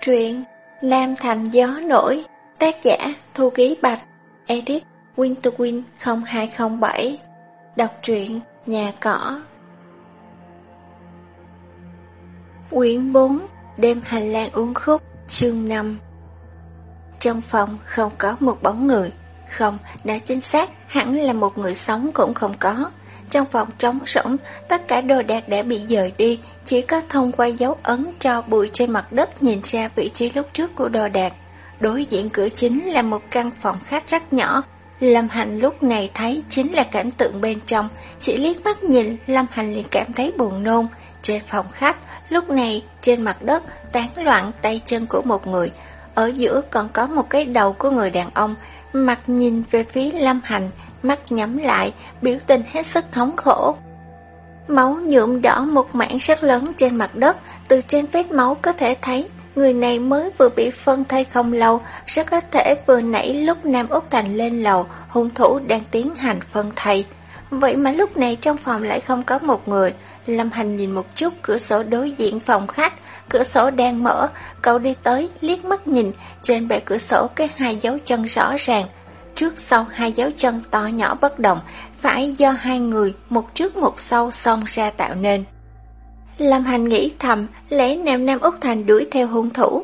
Truyện Nam Thành Gió Nổi Tác giả Thu Ký Bạch Edit Winterwin 0207 Đọc truyện Nhà Cỏ. Quyển 4 Đêm hành lang uống khúc Chương 5 Trong phòng không có một bóng người. Không, đã chính xác Hẳn là một người sống cũng không có trong phòng trống rỗng, tất cả đồ đạc đã bị dời đi, chỉ có thông qua dấu ấn cho bụi trên mặt đất nhìn ra vị trí lúc trước của đồ đạc. Đối diện cửa chính là một căn phòng khách rất nhỏ. Lâm Hành lúc này thấy chính là cảnh tượng bên trong, chỉ liếc mắt nhìn, Lâm Hành liền cảm thấy buồn nôn. Trên phòng khách, lúc này trên mặt đất tán loạn tay chân của một người, ở giữa còn có một cái đầu của người đàn ông, mặt nhìn về phía Lâm Hành, mắt nhắm lại, biểu tình hết sức thống khổ. Máu nhuộm đỏ một mảng rất lớn trên mặt đất, từ trên vết máu có thể thấy người này mới vừa bị phân thây không lâu, rất có thể vừa nãy lúc Nam Úc Thành lên lầu, hung thủ đang tiến hành phân thây. Vậy mà lúc này trong phòng lại không có một người, Lâm Hành nhìn một chút cửa sổ đối diện phòng khách, cửa sổ đang mở, cậu đi tới, liếc mắt nhìn, trên bệ cửa sổ cái hai dấu chân rõ ràng, trước sau hai dấu chân to nhỏ bất động, phải do hai người một trước một sau xông ra tạo nên. Lâm Hành nghĩ thầm, lẽ Nam Nam Úc Thành đuổi theo hung thủ.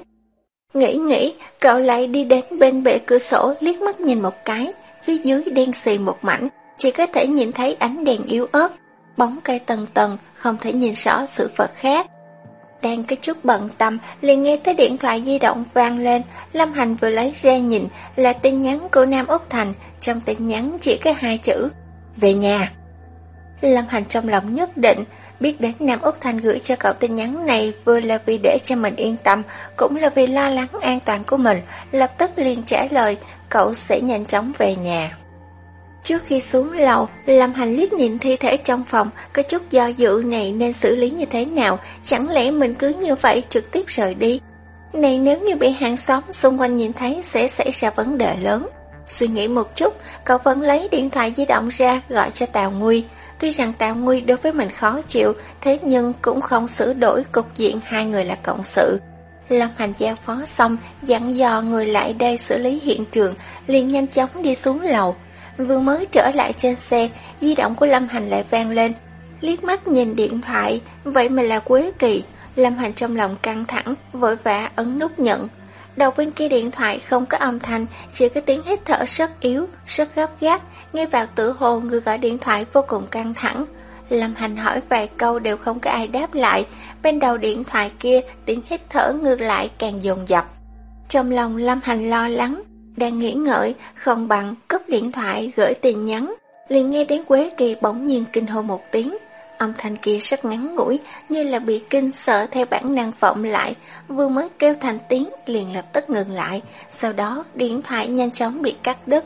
Nghĩ nghĩ, cậu lại đi đến bên bệ cửa sổ liếc mắt nhìn một cái, phía dưới đen xì một mảnh, chỉ có thể nhìn thấy ánh đèn yếu ớt, bóng cây tầng tầng, không thể nhìn rõ sự vật khác. Đang cái chút bận tâm, liền nghe tới điện thoại di động vang lên, Lâm Hành vừa lấy ra nhìn, là tin nhắn của Nam Úc Thành, trong tin nhắn chỉ có hai chữ, về nhà. Lâm Hành trong lòng nhất định, biết đến Nam Úc Thành gửi cho cậu tin nhắn này vừa là vì để cho mình yên tâm, cũng là vì lo lắng an toàn của mình, lập tức liền trả lời, cậu sẽ nhanh chóng về nhà. Trước khi xuống lầu, Lâm Hành liếc nhìn thi thể trong phòng, có chút do dự này nên xử lý như thế nào, chẳng lẽ mình cứ như vậy trực tiếp rời đi. Này nếu như bị hàng xóm xung quanh nhìn thấy sẽ xảy ra vấn đề lớn. Suy nghĩ một chút, cậu vẫn lấy điện thoại di động ra gọi cho Tào Nguy. Tuy rằng Tào Nguy đối với mình khó chịu, thế nhưng cũng không sửa đổi cục diện hai người là cộng sự. Lâm Hành giao phó xong, dặn dò người lại đây xử lý hiện trường, liền nhanh chóng đi xuống lầu. Vừa mới trở lại trên xe, di động của Lâm Hành lại vang lên. Liếc mắt nhìn điện thoại, vậy mà là Quế Kỳ. Lâm Hành trong lòng căng thẳng, vội vã ấn nút nhận. Đầu bên kia điện thoại không có âm thanh, chỉ có tiếng hít thở rất yếu, rất gấp gáp, nghe vào tử hồ người gọi điện thoại vô cùng căng thẳng. Lâm Hành hỏi vài câu đều không có ai đáp lại, bên đầu điện thoại kia tiếng hít thở ngược lại càng dồn dập. Trong lòng Lâm Hành lo lắng, đang nghĩ ngợi, không bằng cúp điện thoại gửi tin nhắn, liền nghe đến Quế Kỳ bỗng nhiên kinh hô một tiếng. Âm thanh kia rất ngắn ngủi, như là bị kinh sợ theo bản năng vọng lại, vừa mới kêu thành tiếng liền lập tức ngừng lại, sau đó điện thoại nhanh chóng bị cắt đứt.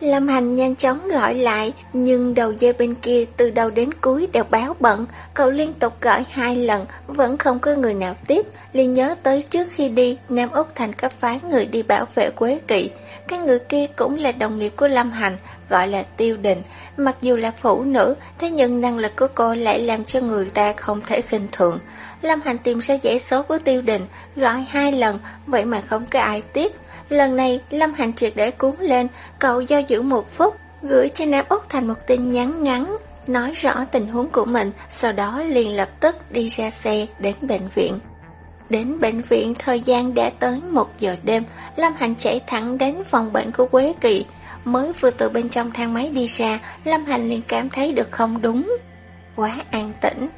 Lâm Hành nhanh chóng gọi lại, nhưng đầu dây bên kia từ đầu đến cuối đều báo bận, cậu liên tục gọi hai lần, vẫn không có người nào tiếp, liền nhớ tới trước khi đi, Nam Úc Thành cấp phái người đi bảo vệ Quế Kỵ. Cái người kia cũng là đồng nghiệp của Lâm Hành, gọi là Tiêu Đình. Mặc dù là phụ nữ, thế nhưng năng lực của cô lại làm cho người ta không thể khinh thường. Lâm Hành tìm ra giải số của Tiêu Đình, gọi hai lần, vậy mà không có ai tiếp. Lần này, Lâm Hành triệt để cuốn lên, cậu do dự một phút, gửi cho Nam Úc Thành một tin nhắn ngắn, nói rõ tình huống của mình, sau đó liền lập tức đi ra xe đến bệnh viện. Đến bệnh viện thời gian đã tới một giờ đêm, Lâm Hành chạy thẳng đến phòng bệnh của Quế Kỳ. Mới vừa từ bên trong thang máy đi ra, Lâm Hành liền cảm thấy được không đúng. Quá an tĩnh.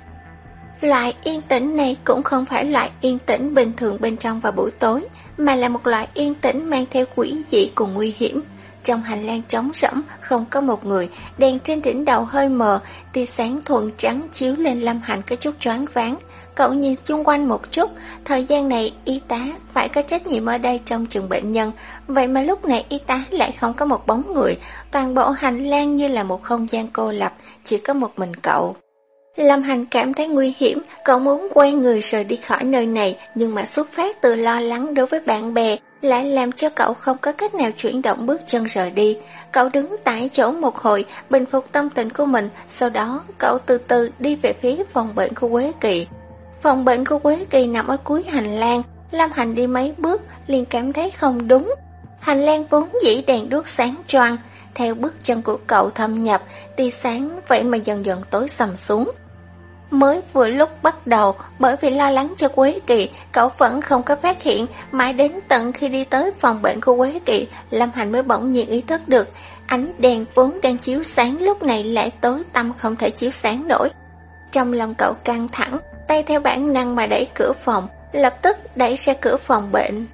Loại yên tĩnh này cũng không phải loại yên tĩnh bình thường bên trong vào buổi tối, mà là một loại yên tĩnh mang theo quỷ dị cùng nguy hiểm. Trong hành lang trống rỗng, không có một người, đèn trên đỉnh đầu hơi mờ, tia sáng thuần trắng chiếu lên Lâm Hành có chút choáng váng. Cậu nhìn xung quanh một chút, thời gian này y tá phải có trách nhiệm ở đây trong trường bệnh nhân, vậy mà lúc này y tá lại không có một bóng người, toàn bộ hành lang như là một không gian cô lập, chỉ có một mình cậu. Lâm Hành cảm thấy nguy hiểm, cậu muốn quay người rời đi khỏi nơi này, nhưng mà xuất phát từ lo lắng đối với bạn bè, lại làm cho cậu không có cách nào chuyển động bước chân rời đi. Cậu đứng tại chỗ một hồi, bình phục tâm tình của mình, sau đó cậu từ từ đi về phía phòng bệnh của Quế Kỳ. Phòng bệnh của Quế Kỳ nằm ở cuối hành lang, Lâm Hành đi mấy bước liền cảm thấy không đúng. Hành lang vốn dĩ đèn đuốc sáng choang, theo bước chân của cậu thâm nhập, tia sáng vậy mà dần dần tối sầm xuống. Mới vừa lúc bắt đầu, bởi vì lo lắng cho Quế Kỳ, cậu vẫn không có phát hiện, mãi đến tận khi đi tới phòng bệnh của Quế Kỳ, Lâm Hành mới bỗng nhiên ý thức được, ánh đèn vốn đang chiếu sáng lúc này lại tối tăm không thể chiếu sáng nổi. Trong lòng cậu căng thẳng, tay theo bản năng mà đẩy cửa phòng, lập tức đẩy ra cửa phòng bệnh.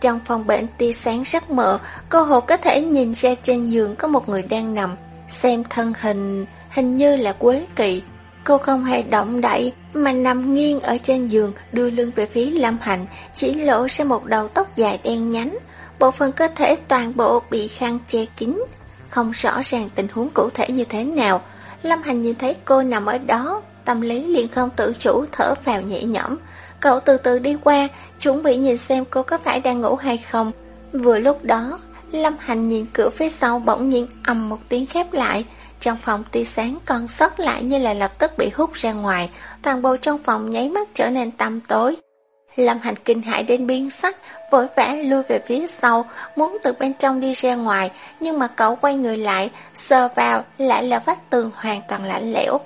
Trong phòng bệnh tia sáng rất mờ, cô hồ có thể nhìn ra trên giường có một người đang nằm, xem thân hình, hình như là Quế Kỳ. Cô không hề động đậy mà nằm nghiêng ở trên giường đưa lưng về phía Lâm Hạnh chỉ lộ ra một đầu tóc dài đen nhánh. Bộ phận cơ thể toàn bộ bị khăn che kín. Không rõ ràng tình huống cụ thể như thế nào. Lâm Hành nhìn thấy cô nằm ở đó, tâm lý liền không tự chủ thở vào nhẹ nhõm. Cậu từ từ đi qua, chuẩn bị nhìn xem cô có phải đang ngủ hay không. Vừa lúc đó, Lâm Hành nhìn cửa phía sau bỗng nhiên ầm một tiếng khép lại. Trong phòng tia sáng còn sót lại như là lập tức bị hút ra ngoài, toàn bộ trong phòng nháy mắt trở nên tăm tối. Lâm Hành kinh hãi đến biên sắc, vội vã lui về phía sau, muốn từ bên trong đi ra ngoài, nhưng mà cậu quay người lại, sờ vào lại là vách tường hoàn toàn lạnh lẽo.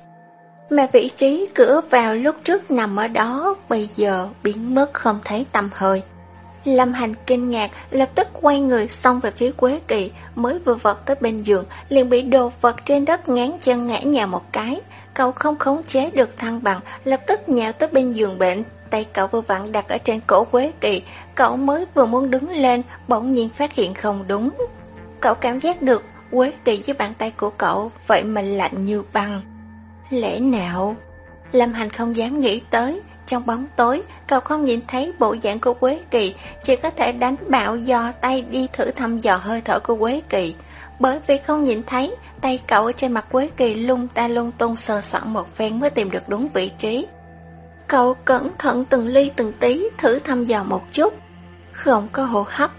Mà vị trí cửa vào lúc trước nằm ở đó, bây giờ biến mất không thấy tăm hơi. Lâm Hành kinh ngạc, lập tức quay người xong về phía Quế Kỳ, mới vừa vật tới bên giường, liền bị đồ vật trên đất ngán chân ngã nhào một cái. Cậu không khống chế được thăng bằng, lập tức nhào tới bên giường bệnh. Tay cậu vừa vặn đặt ở trên cổ Quế Kỳ, cậu mới vừa muốn đứng lên, bỗng nhiên phát hiện không đúng. Cậu cảm giác được Quế Kỳ dưới bàn tay của cậu, vậy mà lạnh như băng. Lẽ nào? Lâm Hành không dám nghĩ tới, trong bóng tối, cậu không nhìn thấy bộ dạng của Quế Kỳ, chỉ có thể đánh bạo do tay đi thử thăm dò hơi thở của Quế Kỳ. Bởi vì không nhìn thấy, tay cậu trên mặt Quế Kỳ lung ta lung tung sờ soạn một phen mới tìm được đúng vị trí. Cậu cẩn thận từng ly từng tí thử thăm dò một chút, không có hô hấp.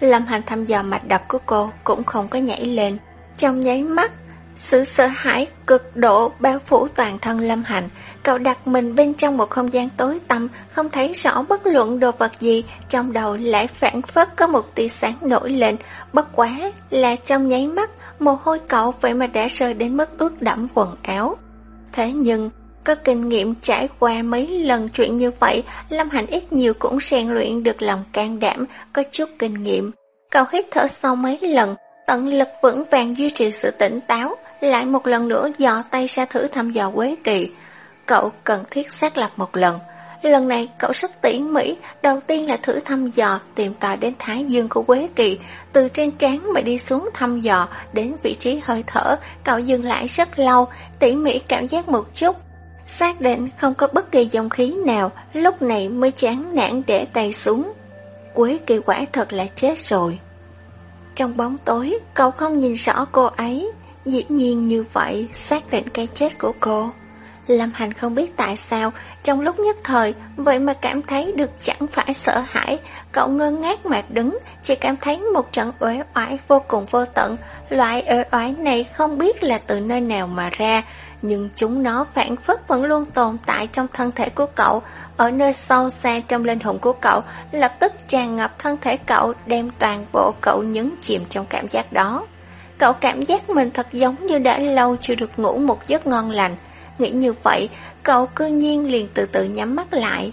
Lâm Hành thăm dò mạch đập của cô cũng không có nhảy lên. Trong nháy mắt, sự sợ hãi cực độ bao phủ toàn thân Lâm Hành, cậu đặt mình bên trong một không gian tối tăm, không thấy rõ bất luận đồ vật gì, trong đầu lại phản phất có một tia sáng nổi lên, bất quá là trong nháy mắt, mồ hôi cậu vậy mà đã rơi đến mức ướt đẫm quần áo. Thế nhưng, có kinh nghiệm trải qua mấy lần chuyện như vậy, Lâm Hành ít nhiều cũng rèn luyện được lòng can đảm, có chút kinh nghiệm. Cậu hít thở sâu mấy lần, tận lực vững vàng duy trì sự tỉnh táo, lại một lần nữa dò tay ra thử thăm dò Quế Kỳ. Cậu cần thiết xác lập một lần. Lần này cậu rất tỉ mỉ, đầu tiên là thử thăm dò tìm tòi đến thái dương của Quế Kỳ, từ trên trán mà đi xuống thăm dò đến vị trí hơi thở, cậu dừng lại rất lâu, tỉ mỉ cảm giác một chút. Xác định không có bất kỳ dòng khí nào, lúc này mới chán nản để tay xuống. Quế Kỳ quả thật là chết rồi. Trong bóng tối, cậu không nhìn rõ cô ấy, Dĩ nhiên như vậy, xác định cái chết của cô. Lâm Hành không biết tại sao, trong lúc nhất thời, vậy mà cảm thấy được chẳng phải sợ hãi. Cậu ngơ ngác mà đứng, chỉ cảm thấy một trận uể oải vô cùng vô tận. Loại uể oải này không biết là từ nơi nào mà ra, nhưng chúng nó phản phất vẫn luôn tồn tại trong thân thể của cậu. Ở nơi sâu xa trong linh hồn của cậu, lập tức tràn ngập thân thể cậu, đem toàn bộ cậu nhấn chìm trong cảm giác đó. Cậu cảm giác mình thật giống như đã lâu chưa được ngủ một giấc ngon lành. Nghĩ như vậy, cậu cư nhiên liền từ từ nhắm mắt lại.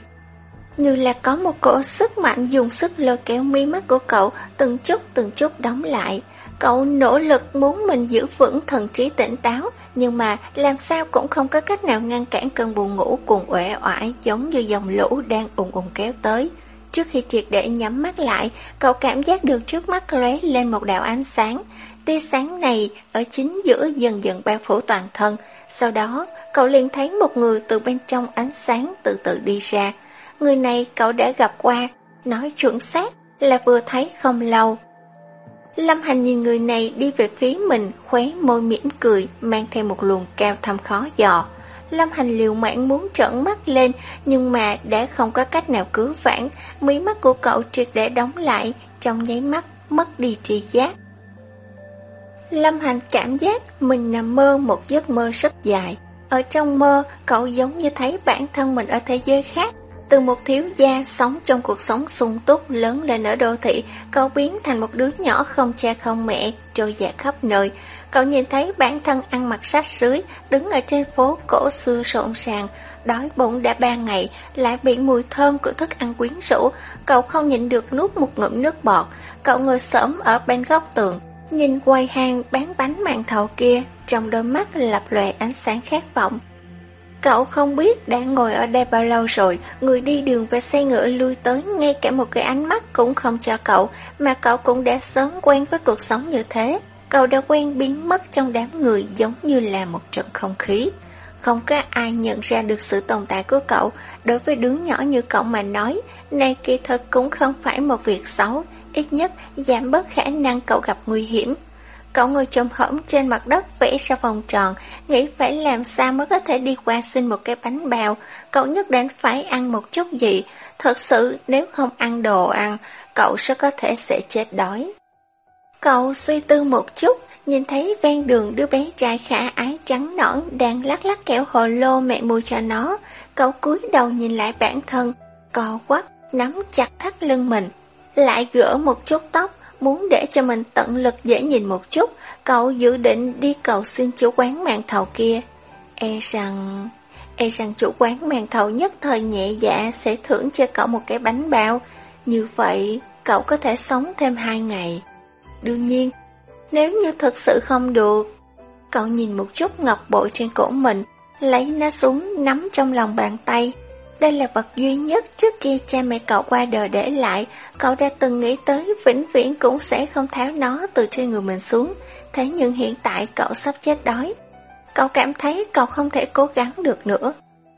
Như là có một cỗ sức mạnh dùng sức lôi kéo mi mắt của cậu từng chút từng chút đóng lại. Cậu nỗ lực muốn mình giữ vững thần trí tỉnh táo, nhưng mà làm sao cũng không có cách nào ngăn cản cơn buồn ngủ cùng uể oải giống như dòng lũ đang ùng ùng kéo tới. Trước khi triệt để nhắm mắt lại, cậu cảm giác được trước mắt lóe lên một đạo ánh sáng. Tia sáng này ở chính giữa dần dần bao phủ toàn thân. Sau đó, cậu liền thấy một người từ bên trong ánh sáng từ từ đi ra. Người này cậu đã gặp qua, nói chuẩn xác là vừa thấy không lâu. Lâm Hành nhìn người này đi về phía mình, khóe môi mỉm cười, mang theo một luồng cao thâm khó dò. Lâm Hành liều mạng muốn trợn mắt lên, nhưng mà đã không có cách nào cứu vãn, mí mắt của cậu triệt để đóng lại, trong nháy mắt mất đi tri giác. Lâm Hành cảm giác mình nằm mơ một giấc mơ rất dài. Ở trong mơ, cậu giống như thấy bản thân mình ở thế giới khác. Từ một thiếu gia sống trong cuộc sống sung túc lớn lên ở đô thị, cậu biến thành một đứa nhỏ không cha không mẹ, trôi dạt khắp nơi. Cậu nhìn thấy bản thân ăn mặc sát sưới, đứng ở trên phố cổ xưa rộn ràng, đói bụng đã ba ngày, lại bị mùi thơm của thức ăn quyến rũ. Cậu không nhịn được nuốt một ngụm nước bọt. Cậu ngồi sớm ở bên góc tường, nhìn quầy hàng bán bánh màn thầu kia, trong đôi mắt lập lòe ánh sáng khát vọng. Cậu không biết đã ngồi ở đây bao lâu rồi, người đi đường và xe ngựa lui tới ngay cả một cái ánh mắt cũng không cho cậu, mà cậu cũng đã sớm quen với cuộc sống như thế. Cậu đã quen biến mất trong đám người giống như là một trận không khí. Không có ai nhận ra được sự tồn tại của cậu, đối với đứa nhỏ như cậu mà nói, này kỳ thực cũng không phải một việc xấu, ít nhất giảm bớt khả năng cậu gặp nguy hiểm. Cậu ngồi trồm hõm trên mặt đất vẽ ra vòng tròn, nghĩ phải làm sao mới có thể đi qua xin một cái bánh bao. Cậu nhất định phải ăn một chút gì. Thật sự nếu không ăn đồ ăn, cậu sẽ có thể sẽ chết đói. Cậu suy tư một chút, nhìn thấy ven đường đứa bé trai khả ái trắng nõn đang lắc lắc kẹo hồ lô mẹ mua cho nó. Cậu cúi đầu nhìn lại bản thân, co quắp, nắm chặt thắt lưng mình. Lại gỡ một chút tóc, muốn để cho mình tận lực dễ nhìn một chút, cậu dự định đi cầu xin chủ quán màn thầu kia. E rằng... E rằng chủ quán màn thầu nhất thời nhẹ dạ sẽ thưởng cho cậu một cái bánh bao. Như vậy, cậu có thể sống thêm hai ngày. Đương nhiên, nếu như thật sự không được, cậu nhìn một chút ngọc bội trên cổ mình, lấy nó xuống nắm trong lòng bàn tay, đây là vật duy nhất trước kia cha mẹ cậu qua đời để lại, cậu đã từng nghĩ tới vĩnh viễn cũng sẽ không tháo nó từ trên người mình xuống. Thế nhưng hiện tại cậu sắp chết đói. Cậu cảm thấy cậu không thể cố gắng được nữa.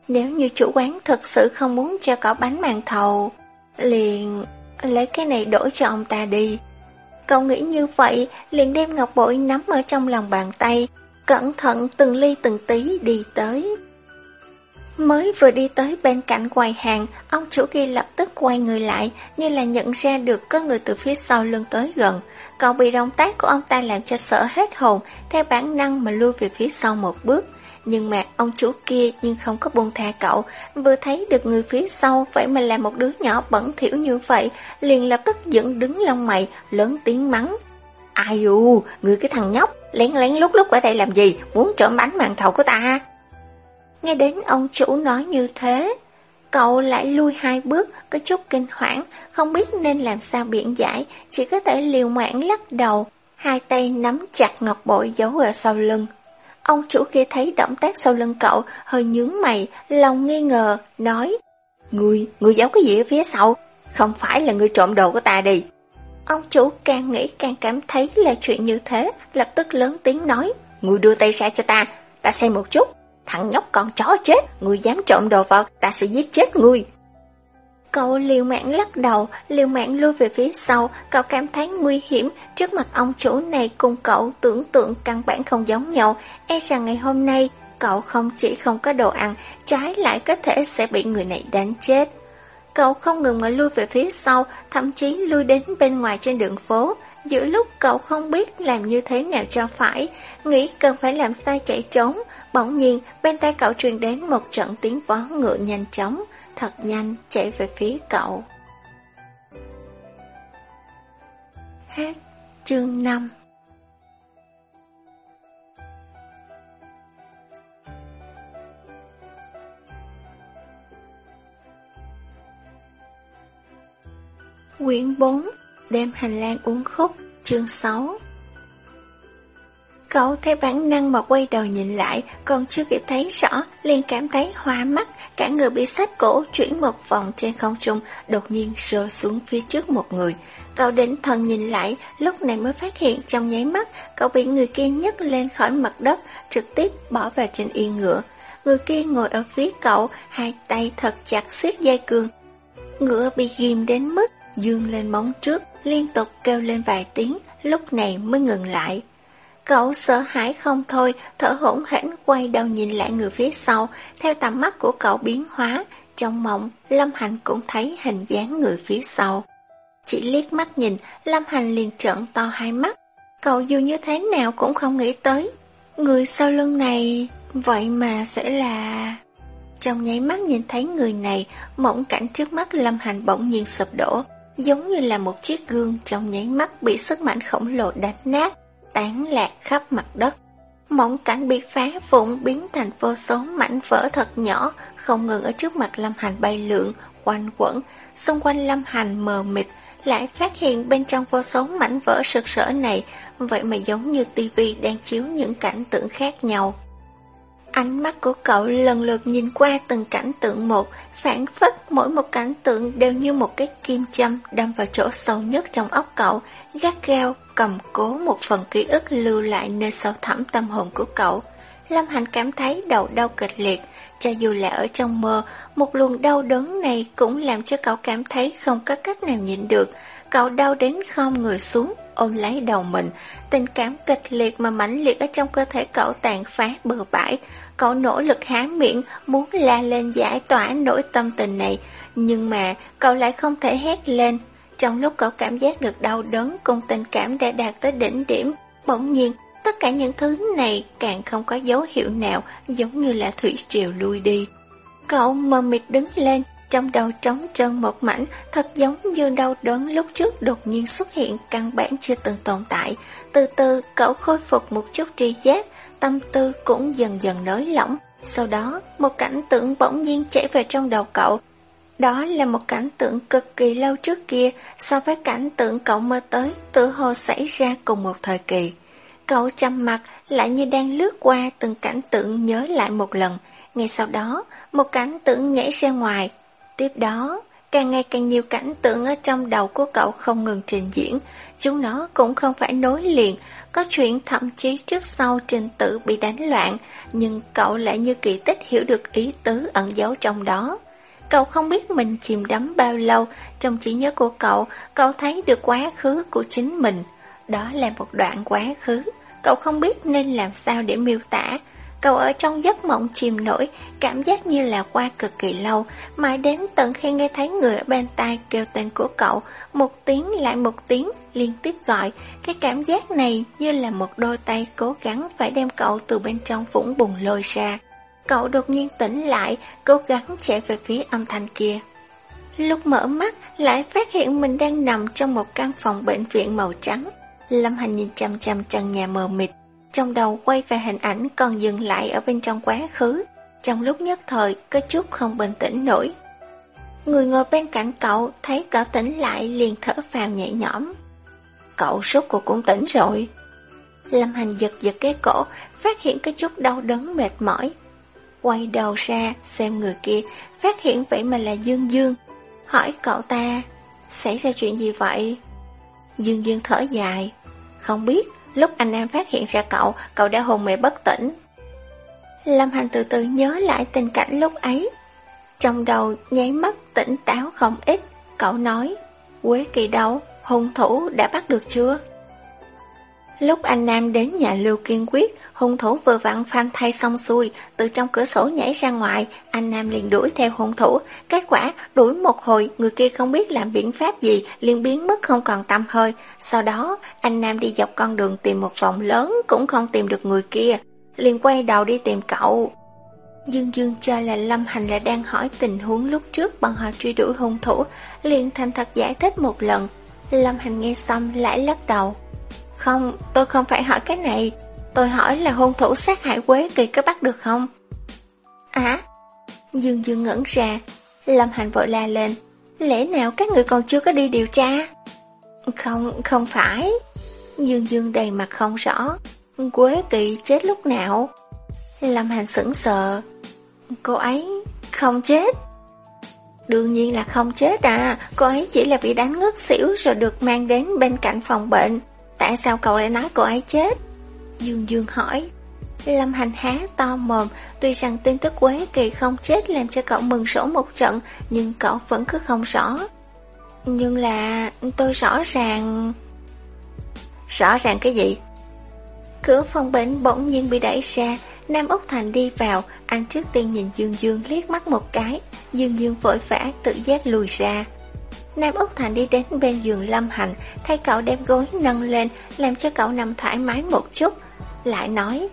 Nếu như chủ quán thật sự không muốn cho cậu bánh màn thầu, liền lấy cái này đổi cho ông ta đi. Cậu nghĩ như vậy, liền đem ngọc bội nắm ở trong lòng bàn tay, cẩn thận từng ly từng tí đi tới. Mới vừa đi tới bên cạnh quầy hàng, ông chủ kia lập tức quay người lại, như là nhận ra được có người từ phía sau lưng tới gần. Cậu bị động tác của ông ta làm cho sợ hết hồn, theo bản năng mà lui về phía sau một bước. Nhưng mà ông chủ kia nhưng không có buông tha cậu, vừa thấy được người phía sau vậy mà là một đứa nhỏ bẩn thỉu như vậy, liền lập tức dựng đứng lông mày, lớn tiếng mắng. Ai u, người cái thằng nhóc, lén lén lúc lúc ở đây làm gì, muốn trộm bánh màn thầu của ta Nghe đến ông chủ nói như thế, cậu lại lui hai bước, có chút kinh hoảng, không biết nên làm sao biện giải, chỉ có thể liều mạng lắc đầu, hai tay nắm chặt ngọc bội giấu ở sau lưng. Ông chủ kia thấy động tác sau lưng cậu, hơi nhướng mày, lòng nghi ngờ, nói Ngươi, ngươi giấu cái gì ở phía sau? Không phải là ngươi trộm đồ của ta đi. Ông chủ càng nghĩ càng cảm thấy là chuyện như thế, lập tức lớn tiếng nói Ngươi đưa tay ra cho ta, ta xem một chút. Thằng nhóc con chó chết, người dám trộm đồ vật, ta sẽ giết chết ngươi. Cậu liều mạng lắc đầu, liều mạng lui về phía sau, cậu cảm thấy nguy hiểm trước mặt ông chủ này cùng cậu tưởng tượng căn bản không giống nhau, e rằng ngày hôm nay cậu không chỉ không có đồ ăn, trái lại có thể sẽ bị người này đánh chết. Cậu không ngừng mà lui về phía sau, thậm chí lui đến bên ngoài trên đường phố, Giữa lúc cậu không biết làm như thế nào cho phải, nghĩ cần phải làm sao chạy trốn, bỗng nhiên bên tay cậu truyền đến một trận tiếng vó ngựa nhanh chóng, thật nhanh chạy về phía cậu. Hết chương 5 Quyển 4 Đêm hành lang uống khúc, chương 6 Cậu theo bản năng mà quay đầu nhìn lại, còn chưa kịp thấy rõ, liền cảm thấy hoa mắt, cả người bị sách cổ chuyển một vòng trên không trung, đột nhiên rơi xuống phía trước một người. Cậu định thần nhìn lại, lúc này mới phát hiện trong nháy mắt, cậu bị người kia nhấc lên khỏi mặt đất, trực tiếp bỏ vào trên yên ngựa. Người kia ngồi ở phía cậu, hai tay thật chặt siết dây cương. Ngựa bị ghim đến mức dương lên móng trước, liên tục kêu lên vài tiếng, lúc này mới ngừng lại. Cậu sợ hãi không thôi, thở hỗn hển quay đầu nhìn lại người phía sau, theo tầm mắt của cậu biến hóa, trong mộng, Lâm Hành cũng thấy hình dáng người phía sau. Chỉ liếc mắt nhìn, Lâm Hành liền trợn to hai mắt, cậu dù như thế nào cũng không nghĩ tới. Người sau lưng này, vậy mà sẽ là... Trong nháy mắt nhìn thấy người này, mộng cảnh trước mắt Lâm Hành bỗng nhiên sụp đổ, giống như là một chiếc gương trong nháy mắt bị sức mạnh khổng lồ đánh nát, tán lạc khắp mặt đất. Mỏng cảnh bị phá vụn biến thành vô số mảnh vỡ thật nhỏ, không ngừng ở trước mặt Lâm Hành bay lượn, quanh quẩn, xung quanh Lâm Hành mờ mịt, lại phát hiện bên trong vô số mảnh vỡ sực sỡ này, vậy mà giống như tivi đang chiếu những cảnh tượng khác nhau. Ánh mắt của cậu lần lượt nhìn qua từng cảnh tượng một, phản phất mỗi một cảnh tượng đều như một cái kim châm đâm vào chỗ sâu nhất trong óc cậu, gắt gao cầm cố một phần ký ức lưu lại nơi sâu thẳm tâm hồn của cậu. Lâm Hành cảm thấy đầu đau kịch liệt, cho dù là ở trong mơ, một luồng đau đớn này cũng làm cho cậu cảm thấy không có cách nào nhịn được. Cậu đau đến không người xuống, ôm lấy đầu mình, tình cảm kịch liệt mà mãnh liệt ở trong cơ thể cậu tàn phá bừa bãi. Cậu nỗ lực há miệng, muốn la lên giải tỏa nỗi tâm tình này, nhưng mà cậu lại không thể hét lên. Trong lúc cậu cảm giác được đau đớn cùng tình cảm đã đạt tới đỉnh điểm, bỗng nhiên Tất cả những thứ này càng không có dấu hiệu nào giống như là thủy triều lui đi. Cậu mờ mịt đứng lên, trong đầu trống trơn một mảnh, thật giống như đau đớn lúc trước đột nhiên xuất hiện căn bản chưa từng tồn tại. Từ từ cậu khôi phục một chút tri giác, tâm tư cũng dần dần nới lỏng. Sau đó, một cảnh tượng bỗng nhiên chảy về trong đầu cậu. Đó là một cảnh tượng cực kỳ lâu trước kia so với cảnh tượng cậu mơ tới tự hồ xảy ra cùng một thời kỳ. Cậu chăm mặt lại như đang lướt qua từng cảnh tượng nhớ lại một lần. Ngay sau đó, một cảnh tượng nhảy ra ngoài. Tiếp đó, càng ngày càng nhiều cảnh tượng ở trong đầu của cậu không ngừng trình diễn. Chúng nó cũng không phải nối liền, có chuyện thậm chí trước sau trình tự bị đánh loạn, nhưng cậu lại như kỳ tích hiểu được ý tứ ẩn giấu trong đó. Cậu không biết mình chìm đắm bao lâu, trong trí nhớ của cậu, cậu thấy được quá khứ của chính mình. Đó là một đoạn quá khứ, cậu không biết nên làm sao để miêu tả. Cậu ở trong giấc mộng chìm nổi, cảm giác như là qua cực kỳ lâu, mãi đến tận khi nghe thấy người ở bên tai kêu tên của cậu, một tiếng lại một tiếng, liên tiếp gọi. Cái cảm giác này như là một đôi tay cố gắng phải đem cậu từ bên trong vũng bùng lôi ra. Cậu đột nhiên tỉnh lại, cố gắng chạy về phía âm thanh kia. Lúc mở mắt, lại phát hiện mình đang nằm trong một căn phòng bệnh viện màu trắng. Lâm Hành nhìn chăm chăm trần nhà mờ mịt, trong đầu quay về hình ảnh còn dừng lại ở bên trong quá khứ. Trong lúc nhất thời, có chút không bình tĩnh nổi. Người ngồi bên cạnh cậu thấy cậu tỉnh lại liền thở phào nhẹ nhõm. Cậu sốt cuộc cũng tỉnh rồi. Lâm Hành giật giật cái cổ, phát hiện có chút đau đớn mệt mỏi. Quay đầu ra xem người kia, phát hiện vậy mà là Dương Dương. Hỏi cậu ta, xảy ra chuyện gì vậy? Dương Dương thở dài. Không biết, lúc anh Nam phát hiện ra cậu, cậu đã hồn mê bất tỉnh. Lâm Hành từ từ nhớ lại tình cảnh lúc ấy. Trong đầu nháy mắt tỉnh táo không ít, cậu nói, Quế kỳ đâu, hung thủ đã bắt được chưa? Lúc anh Nam đến nhà Lưu Kiên Quyết, hung thủ vừa vặn phanh thay xong xuôi, từ trong cửa sổ nhảy ra ngoài, anh Nam liền đuổi theo hung thủ. Kết quả, đuổi một hồi, người kia không biết làm biện pháp gì, liền biến mất không còn tâm hơi. Sau đó, anh Nam đi dọc con đường tìm một vòng lớn, cũng không tìm được người kia. Liền quay đầu đi tìm cậu. Dương Dương cho là Lâm Hành là đang hỏi tình huống lúc trước bằng họ truy đuổi hung thủ, liền thành thật giải thích một lần. Lâm Hành nghe xong lại lắc đầu. Không, tôi không phải hỏi cái này. Tôi hỏi là hôn thủ sát hại Quế Kỳ có bắt được không? À, Dương Dương ngẩn ra. Lâm Hành vội la lên. Lẽ nào các người còn chưa có đi điều tra? Không, không phải. Dương Dương đầy mặt không rõ. Quế Kỳ chết lúc nào? Lâm Hành sững sờ. Cô ấy không chết. Đương nhiên là không chết à, cô ấy chỉ là bị đánh ngất xỉu rồi được mang đến bên cạnh phòng bệnh. Tại sao cậu lại nói cô ấy chết? Dương Dương hỏi. Lâm Hành há to mồm, tuy rằng tin tức Quế Kỳ không chết làm cho cậu mừng sổ một trận, nhưng cậu vẫn cứ không rõ. Nhưng là tôi rõ ràng... Rõ ràng cái gì? Cửa phòng bệnh bỗng nhiên bị đẩy ra, Nam Úc Thành đi vào, anh trước tiên nhìn Dương Dương liếc mắt một cái, Dương Dương vội vã tự giác lùi ra. Nam Úc Thành đi đến bên giường Lâm Hành, thay cậu đem gối nâng lên, làm cho cậu nằm thoải mái một chút. Lại nói,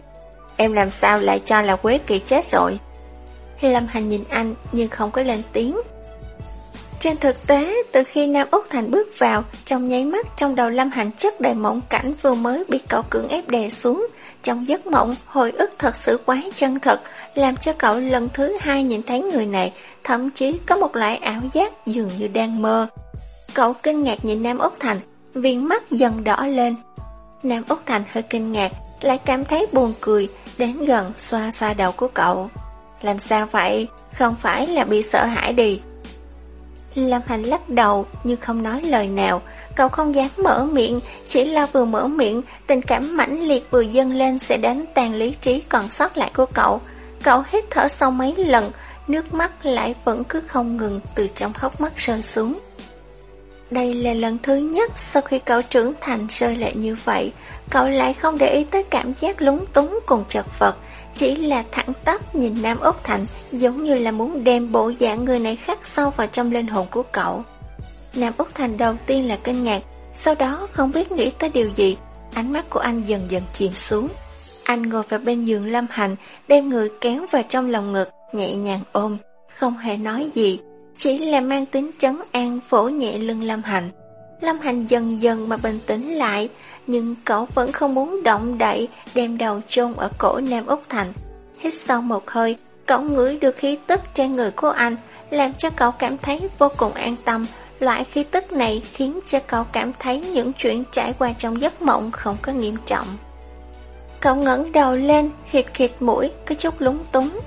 em làm sao lại cho là Quế Kỳ chết rồi? Lâm Hành nhìn anh nhưng không có lên tiếng. Trên thực tế, từ khi Nam Úc Thành bước vào, trong nháy mắt trong đầu Lâm hạnh chất đầy mộng cảnh vừa mới bị cậu cưỡng ép đè xuống. Trong giấc mộng, hồi ức thật sự quá chân thật, làm cho cậu lần thứ hai nhìn thấy người này, thậm chí có một loại ảo giác dường như đang mơ. Cậu kinh ngạc nhìn Nam Úc Thành, viên mắt dần đỏ lên. Nam Úc Thành hơi kinh ngạc, lại cảm thấy buồn cười, đến gần xoa xoa đầu của cậu. Làm sao vậy? Không phải là bị sợ hãi đi. Lâm Hành lắc đầu nhưng không nói lời nào, cậu không dám mở miệng, chỉ là vừa mở miệng, tình cảm mãnh liệt vừa dâng lên sẽ đánh tan lý trí còn sót lại của cậu. Cậu hít thở sau mấy lần, nước mắt lại vẫn cứ không ngừng từ trong hốc mắt rơi xuống. Đây là lần thứ nhất sau khi cậu trưởng thành rơi lệ như vậy, cậu lại không để ý tới cảm giác lúng túng cùng chật vật, chỉ là thẳng tắp nhìn Nam Úc Thành giống như là muốn đem bộ dạng người này khắc sâu vào trong linh hồn của cậu. Nam Úc Thành đầu tiên là kinh ngạc, sau đó không biết nghĩ tới điều gì, ánh mắt của anh dần dần chìm xuống. Anh ngồi vào bên giường Lâm Hành, đem người kéo vào trong lòng ngực, nhẹ nhàng ôm, không hề nói gì, chỉ là mang tính trấn an phổ nhẹ lưng Lâm Hành. Lâm Hành dần dần mà bình tĩnh lại, nhưng cậu vẫn không muốn động đậy, đem đầu chôn ở cổ Nam Úc Thành. Hít sâu một hơi, cậu ngửi được khí tức trên người của anh, làm cho cậu cảm thấy vô cùng an tâm. Loại khí tức này khiến cho cậu cảm thấy những chuyện trải qua trong giấc mộng không có nghiêm trọng. Cậu ngẩng đầu lên, khịt khịt mũi, có chút lúng túng.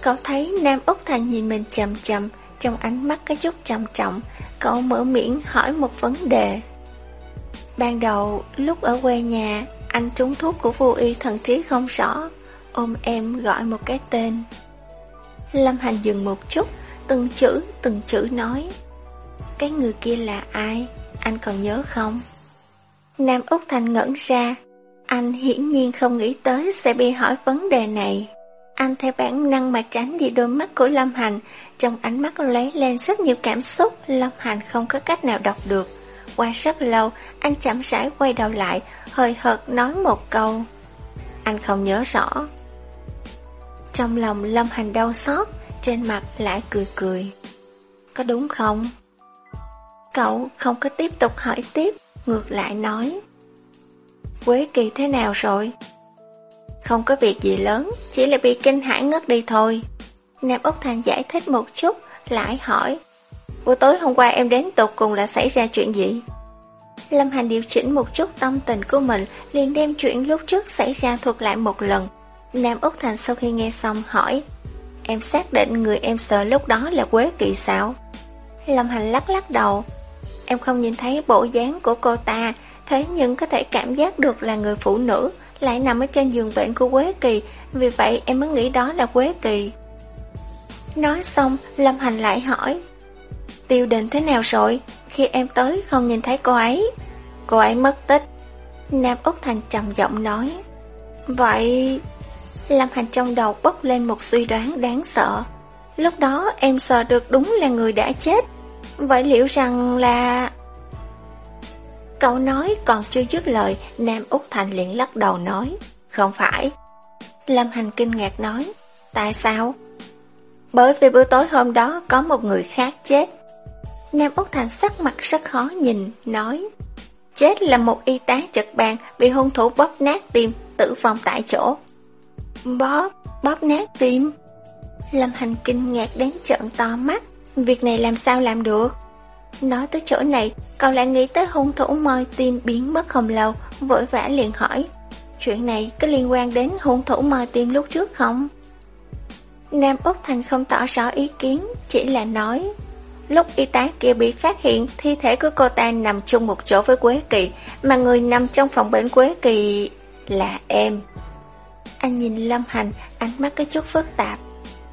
Cậu thấy Nam Úc Thành nhìn mình chầm chầm, trong ánh mắt có chút trầm trọng, cậu mở miệng hỏi một vấn đề. Ban đầu, lúc ở quê nhà, anh trúng thuốc của vô y thần trí không rõ, ôm em gọi một cái tên. Lâm Hành dừng một chút, từng chữ, từng chữ nói. Cái người kia là ai? Anh còn nhớ không? Nam Úc Thành ngẩn ra, anh hiển nhiên không nghĩ tới sẽ bị hỏi vấn đề này. Anh theo bản năng mà tránh đi đôi mắt của Lâm Hành, trong ánh mắt lấy lên rất nhiều cảm xúc, Lâm Hành không có cách nào đọc được. Qua rất lâu, anh chậm rãi quay đầu lại, hơi hợt nói một câu. Anh không nhớ rõ. Trong lòng Lâm Hành đau xót, trên mặt lại cười cười. Có đúng không? Cậu không có tiếp tục hỏi tiếp, ngược lại nói. Quế kỳ thế nào rồi? Không có việc gì lớn, chỉ là bị kinh hãi ngất đi thôi. Nam Úc Thành giải thích một chút, lại hỏi. Buổi tối hôm qua em đến tột cùng là xảy ra chuyện gì? Lâm Hành điều chỉnh một chút tâm tình của mình, liền đem chuyện lúc trước xảy ra thuật lại một lần. Nam Úc Thành sau khi nghe xong hỏi, em xác định người em sợ lúc đó là Quế Kỳ sao? Lâm Hành lắc lắc đầu, em không nhìn thấy bộ dáng của cô ta, thế nhưng có thể cảm giác được là người phụ nữ, lại nằm ở trên giường bệnh của Quế Kỳ, vì vậy em mới nghĩ đó là Quế Kỳ. Nói xong, Lâm Hành lại hỏi, Tiêu định thế nào rồi? Khi em tới không nhìn thấy cô ấy. Cô ấy mất tích. Nam Úc Thành trầm giọng nói. Vậy... Lâm Hành trong đầu bốc lên một suy đoán đáng sợ. Lúc đó em sợ được đúng là người đã chết. Vậy liệu rằng là... Cậu nói còn chưa dứt lời, Nam Úc Thành liền lắc đầu nói. Không phải. Lâm Hành kinh ngạc nói. Tại sao? Bởi vì bữa tối hôm đó có một người khác chết. Nam Úc Thành sắc mặt rất khó nhìn, nói Chết là một y tá chật bàn bị hung thủ bóp nát tim, tử vong tại chỗ. Bóp, bóp nát tim. Lâm Hành kinh ngạc đến trợn to mắt, việc này làm sao làm được? Nói tới chỗ này, cậu lại nghĩ tới hung thủ moi tim biến mất không lâu, vội vã liền hỏi. Chuyện này có liên quan đến hung thủ moi tim lúc trước không? Nam Úc Thành không tỏ rõ ý kiến, chỉ là nói Lúc y tá kia bị phát hiện, thi thể của cô ta nằm chung một chỗ với Quế Kỳ, mà người nằm trong phòng bệnh Quế Kỳ là em. Anh nhìn Lâm Hành, ánh mắt có chút phức tạp.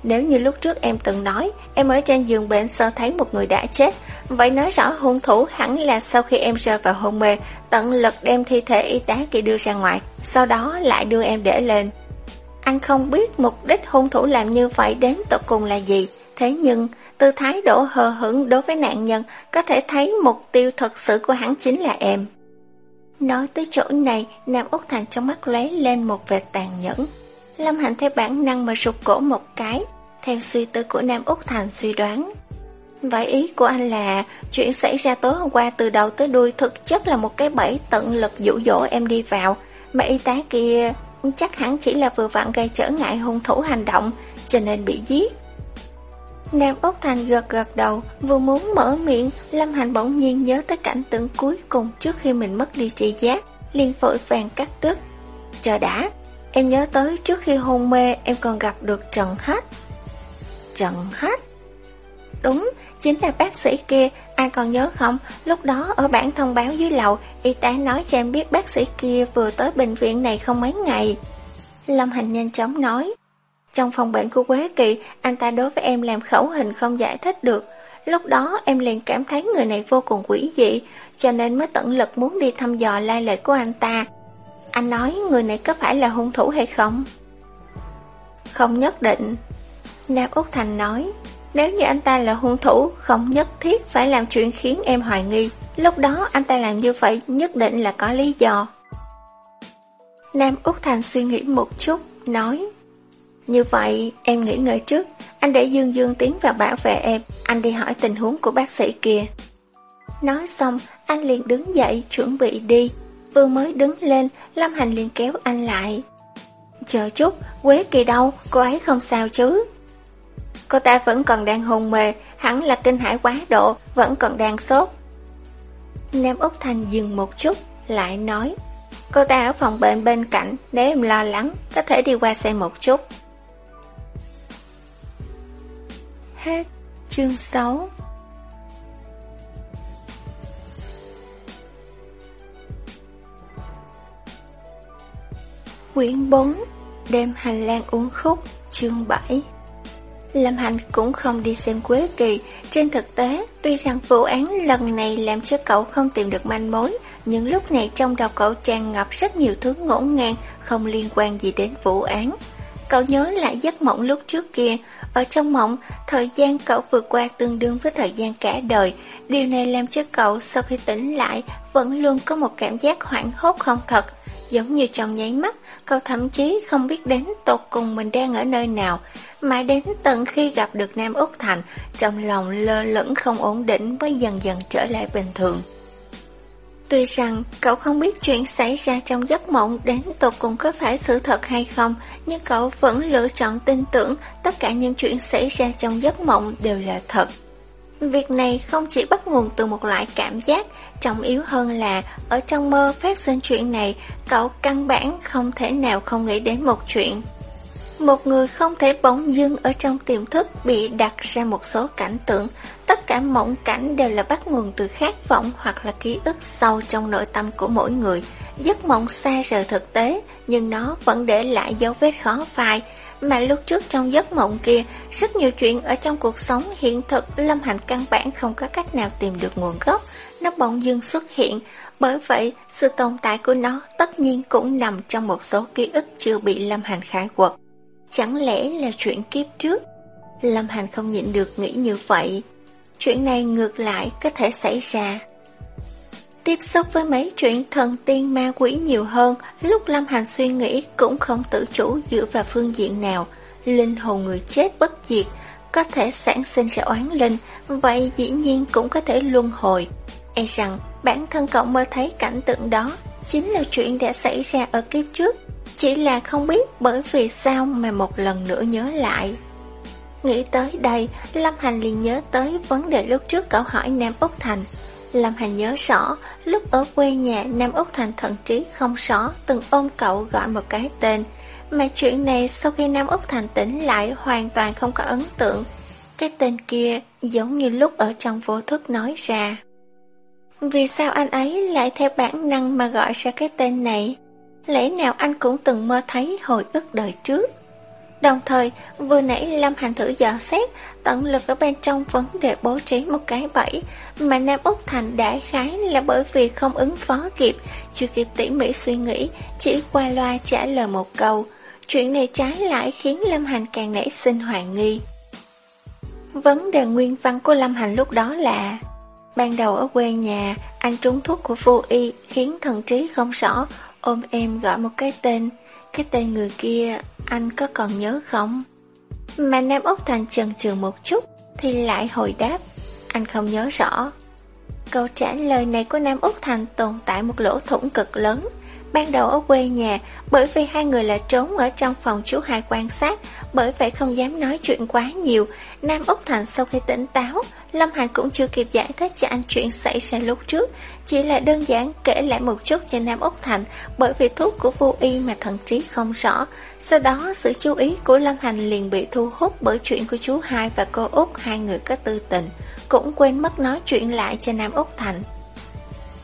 Nếu như lúc trước em từng nói, em ở trên giường bệnh sơ thấy một người đã chết, vậy nói rõ hung thủ hẳn là sau khi em rơi vào hôn mê, tận lực đem thi thể y tá kia đưa ra ngoài, sau đó lại đưa em để lên. Anh không biết mục đích hung thủ làm như vậy đến tận cùng là gì, thế nhưng từ thái độ hờ hững đối với nạn nhân, có thể thấy mục tiêu thật sự của hắn chính là em. Nói tới chỗ này, Nam Úc Thành trong mắt lấy lên một vệt tàn nhẫn. Lâm Hạnh theo bản năng mà sụt cổ một cái. theo suy tư của Nam Úc Thành suy đoán. Vậy ý của anh là chuyện xảy ra tối hôm qua từ đầu tới đuôi thực chất là một cái bẫy tận lực dụ dỗ em đi vào, mà y tá kia chắc hẳn chỉ là vừa vặn gây trở ngại hung thủ hành động, cho nên bị giết. Nam Úc Thành gật gật đầu, vừa muốn mở miệng, Lâm Hành bỗng nhiên nhớ tới cảnh tượng cuối cùng trước khi mình mất đi chị giác, liền vội vàng cắt đứt. Chờ đã, em nhớ tới trước khi hôn mê em còn gặp được Trần Hách. Trần Hách? Đúng, chính là bác sĩ kia, anh còn nhớ không? Lúc đó ở bản thông báo dưới lầu, y tá nói cho em biết bác sĩ kia vừa tới bệnh viện này không mấy ngày. Lâm Hành nhanh chóng nói. Trong phòng bệnh của Quế Kỳ, anh ta đối với em làm khẩu hình không giải thích được. Lúc đó em liền cảm thấy người này vô cùng quỷ dị, cho nên mới tận lực muốn đi thăm dò lai lịch của anh ta. Anh nói người này có phải là hung thủ hay không? Không nhất định. Nam Úc Thành nói, nếu như anh ta là hung thủ, không nhất thiết phải làm chuyện khiến em hoài nghi. Lúc đó anh ta làm như vậy nhất định là có lý do. Nam Úc Thành suy nghĩ một chút, nói như vậy, em nghĩ ngợi trước, anh để Dương Dương tiến vào bảo vệ em, anh đi hỏi tình huống của bác sĩ kia. Nói xong, anh liền đứng dậy chuẩn bị đi. Vừa mới đứng lên, Lâm Hành liền kéo anh lại. Chờ chút, Quế Kỳ đâu, cô ấy không sao chứ? Cô ta vẫn còn đang hôn mê, hẳn là kinh hãi quá độ, vẫn còn đang sốt. Nam Úc Thành dừng một chút, lại nói Cô ta ở phòng bệnh bên cạnh, nếu em lo lắng, có thể đi qua xem một chút. Hết. Chương 6 Quyển 4 Đêm hành lang uống khúc. Chương 7 Lâm Hành cũng không đi xem Quế Kỳ. Trên thực tế, tuy rằng vụ án lần này làm cho cậu không tìm được manh mối, nhưng lúc này trong đầu cậu tràn ngập rất nhiều thứ ngổn ngang, không liên quan gì đến vụ án. Cậu nhớ lại giấc mộng lúc trước kia, ở trong mộng, thời gian cậu vượt qua tương đương với thời gian cả đời. Điều này làm cho cậu sau khi tỉnh lại vẫn luôn có một cảm giác hoảng hốt không thật. Giống như trong nháy mắt, cậu thậm chí không biết đến tột cùng mình đang ở nơi nào. Mãi đến tận khi gặp được Nam Úc Thành, trong lòng lơ lửng không ổn định mới dần dần trở lại bình thường. Tuy rằng cậu không biết chuyện xảy ra trong giấc mộng đến tột cùng có phải sự thật hay không, nhưng cậu vẫn lựa chọn tin tưởng tất cả những chuyện xảy ra trong giấc mộng đều là thật. Việc này không chỉ bắt nguồn từ một loại cảm giác, trọng yếu hơn là ở trong mơ phát sinh chuyện này, cậu căn bản không thể nào không nghĩ đến một chuyện. Một người không thể bỗng dưng ở trong tiềm thức bị đặt ra một số cảnh tượng, tất cả mộng cảnh đều là bắt nguồn từ khát vọng hoặc là ký ức sâu trong nội tâm của mỗi người. Giấc mộng xa rời thực tế, nhưng nó vẫn để lại dấu vết khó phai, mà lúc trước trong giấc mộng kia, rất nhiều chuyện ở trong cuộc sống hiện thực Lâm Hành căn bản không có cách nào tìm được nguồn gốc, nó bỗng dưng xuất hiện, bởi vậy sự tồn tại của nó tất nhiên cũng nằm trong một số ký ức chưa bị Lâm Hành khai quật. Chẳng lẽ là chuyện kiếp trước? Lâm Hành không nhịn được nghĩ như vậy. Chuyện này ngược lại có thể xảy ra. Tiếp xúc với mấy chuyện thần tiên ma quỷ nhiều hơn, lúc Lâm Hành suy nghĩ cũng không tự chủ dựa vào phương diện nào. Linh hồn người chết bất diệt, có thể sản sinh ra oán linh, vậy dĩ nhiên cũng có thể luân hồi. E rằng bản thân cậu mơ thấy cảnh tượng đó chính là chuyện đã xảy ra ở kiếp trước, chỉ là không biết bởi vì sao mà một lần nữa nhớ lại. Nghĩ tới đây, Lâm Hành liền nhớ tới vấn đề lúc trước cậu hỏi Nam Úc Thành. Lâm Hành nhớ rõ, lúc ở quê nhà Nam Úc Thành thậm chí không rõ từng ôm cậu gọi một cái tên. Mà chuyện này sau khi Nam Úc Thành tỉnh lại hoàn toàn không có ấn tượng. Cái tên kia giống như lúc ở trong vô thức nói ra. Vì sao anh ấy lại theo bản năng mà gọi ra cái tên này? Lẽ nào anh cũng từng mơ thấy hồi ức đời trước? Đồng thời, vừa nãy Lâm Hành thử dò xét, tận lực ở bên trong vấn đề bố trí một cái bẫy, mà Nam Úc Thành đã khái là bởi vì không ứng phó kịp, chưa kịp tỉ mỉ suy nghĩ, chỉ qua loa trả lời một câu. Chuyện này trái lại khiến Lâm Hành càng nảy sinh hoài nghi. Vấn đề nguyên văn của Lâm Hành lúc đó là Ban đầu ở quê nhà, anh trúng thuốc của vô y khiến thần trí không rõ, ôm em gọi một cái tên. Cái tên người kia anh có còn nhớ không? Mà Nam Úc Thành chần chừ một chút Thì lại hồi đáp Anh không nhớ rõ Câu trả lời này của Nam Úc Thành tồn tại một lỗ thủng cực lớn Ban đầu ở quê nhà, bởi vì hai người là trốn ở trong phòng chú hai quan sát, bởi vậy không dám nói chuyện quá nhiều. Nam Úc Thành sau khi tỉnh táo, Lâm Hành cũng chưa kịp giải thích cho anh chuyện xảy ra lúc trước, chỉ là đơn giản kể lại một chút cho Nam Úc Thành, bởi vì thuốc của vô y mà thần trí không rõ. Sau đó, sự chú ý của Lâm Hành liền bị thu hút bởi chuyện của chú hai và cô Úc hai người có tư tình, cũng quên mất nói chuyện lại cho Nam Úc Thành.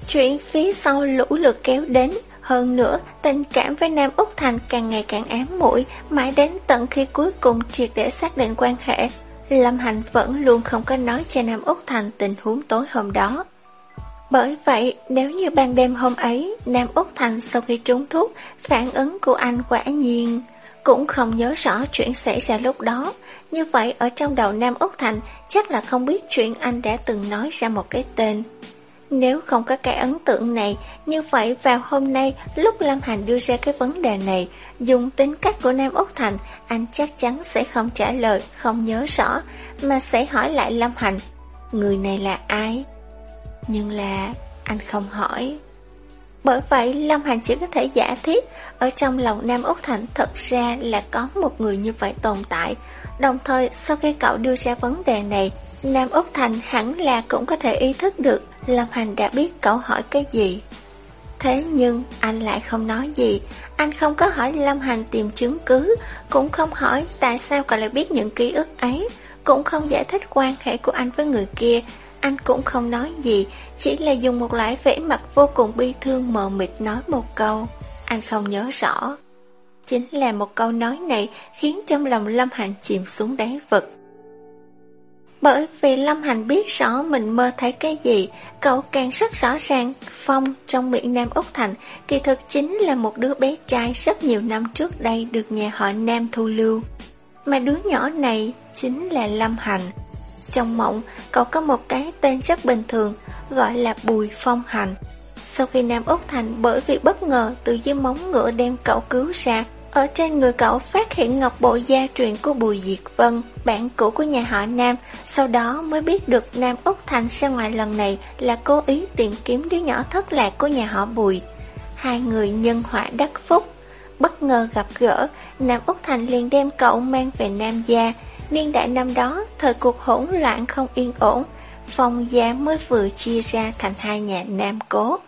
Chuyện phía sau lũ lượt kéo đến, hơn nữa, tình cảm với Nam Úc Thành càng ngày càng ám muội mãi đến tận khi cuối cùng triệt để xác định quan hệ. Lâm Hành vẫn luôn không có nói cho Nam Úc Thành tình huống tối hôm đó. Bởi vậy, nếu như ban đêm hôm ấy, Nam Úc Thành sau khi trúng thuốc, phản ứng của anh quả nhiên cũng không nhớ rõ chuyện xảy ra lúc đó. Như vậy, ở trong đầu Nam Úc Thành chắc là không biết chuyện anh đã từng nói ra một cái tên. Nếu không có cái ấn tượng này, như vậy vào hôm nay lúc Lâm Hành đưa ra cái vấn đề này, dùng tính cách của Nam Úc Thành, anh chắc chắn sẽ không trả lời, không nhớ rõ, mà sẽ hỏi lại Lâm Hành, người này là ai? Nhưng là anh không hỏi. Bởi vậy Lâm Hành chỉ có thể giả thiết Ở trong lòng Nam Úc Thành thật ra là có một người như vậy tồn tại Đồng thời sau khi cậu đưa ra vấn đề này Nam Úc Thành hẳn là cũng có thể ý thức được Lâm Hành đã biết cậu hỏi cái gì. Thế nhưng anh lại không nói gì, anh không có hỏi Lâm Hành tìm chứng cứ, cũng không hỏi tại sao cậu lại biết những ký ức ấy, cũng không giải thích quan hệ của anh với người kia. Anh cũng không nói gì, chỉ là dùng một loại vẻ mặt vô cùng bi thương mờ mịt nói một câu. Anh không nhớ rõ. Chính là một câu nói này khiến trong lòng Lâm Hành chìm xuống đáy vực. Bởi vì Lâm Hành biết rõ mình mơ thấy cái gì, cậu càng rất rõ ràng Phong trong miệng Nam Úc Thành kỳ thực chính là một đứa bé trai rất nhiều năm trước đây được nhà họ Nam thu lưu. Mà đứa nhỏ này chính là Lâm Hành. Trong mộng, cậu có một cái tên rất bình thường, gọi là Bùi Phong Hành. Sau khi Nam Úc Thành bởi vì bất ngờ từ dưới móng ngựa đem cậu cứu ra, ở trên người cậu phát hiện ngọc bộ gia truyền của Bùi Diệt Vân, bạn cũ của nhà họ Nam, sau đó mới biết được Nam Úc Thành ra ngoài lần này là cố ý tìm kiếm đứa nhỏ thất lạc của nhà họ Bùi. Hai người nhân họa đắc phúc. Bất ngờ gặp gỡ, Nam Úc Thành liền đem cậu mang về Nam Gia. Niên đại năm đó, thời cuộc hỗn loạn không yên ổn, phòng gia mới vừa chia ra thành hai nhà Nam Cố.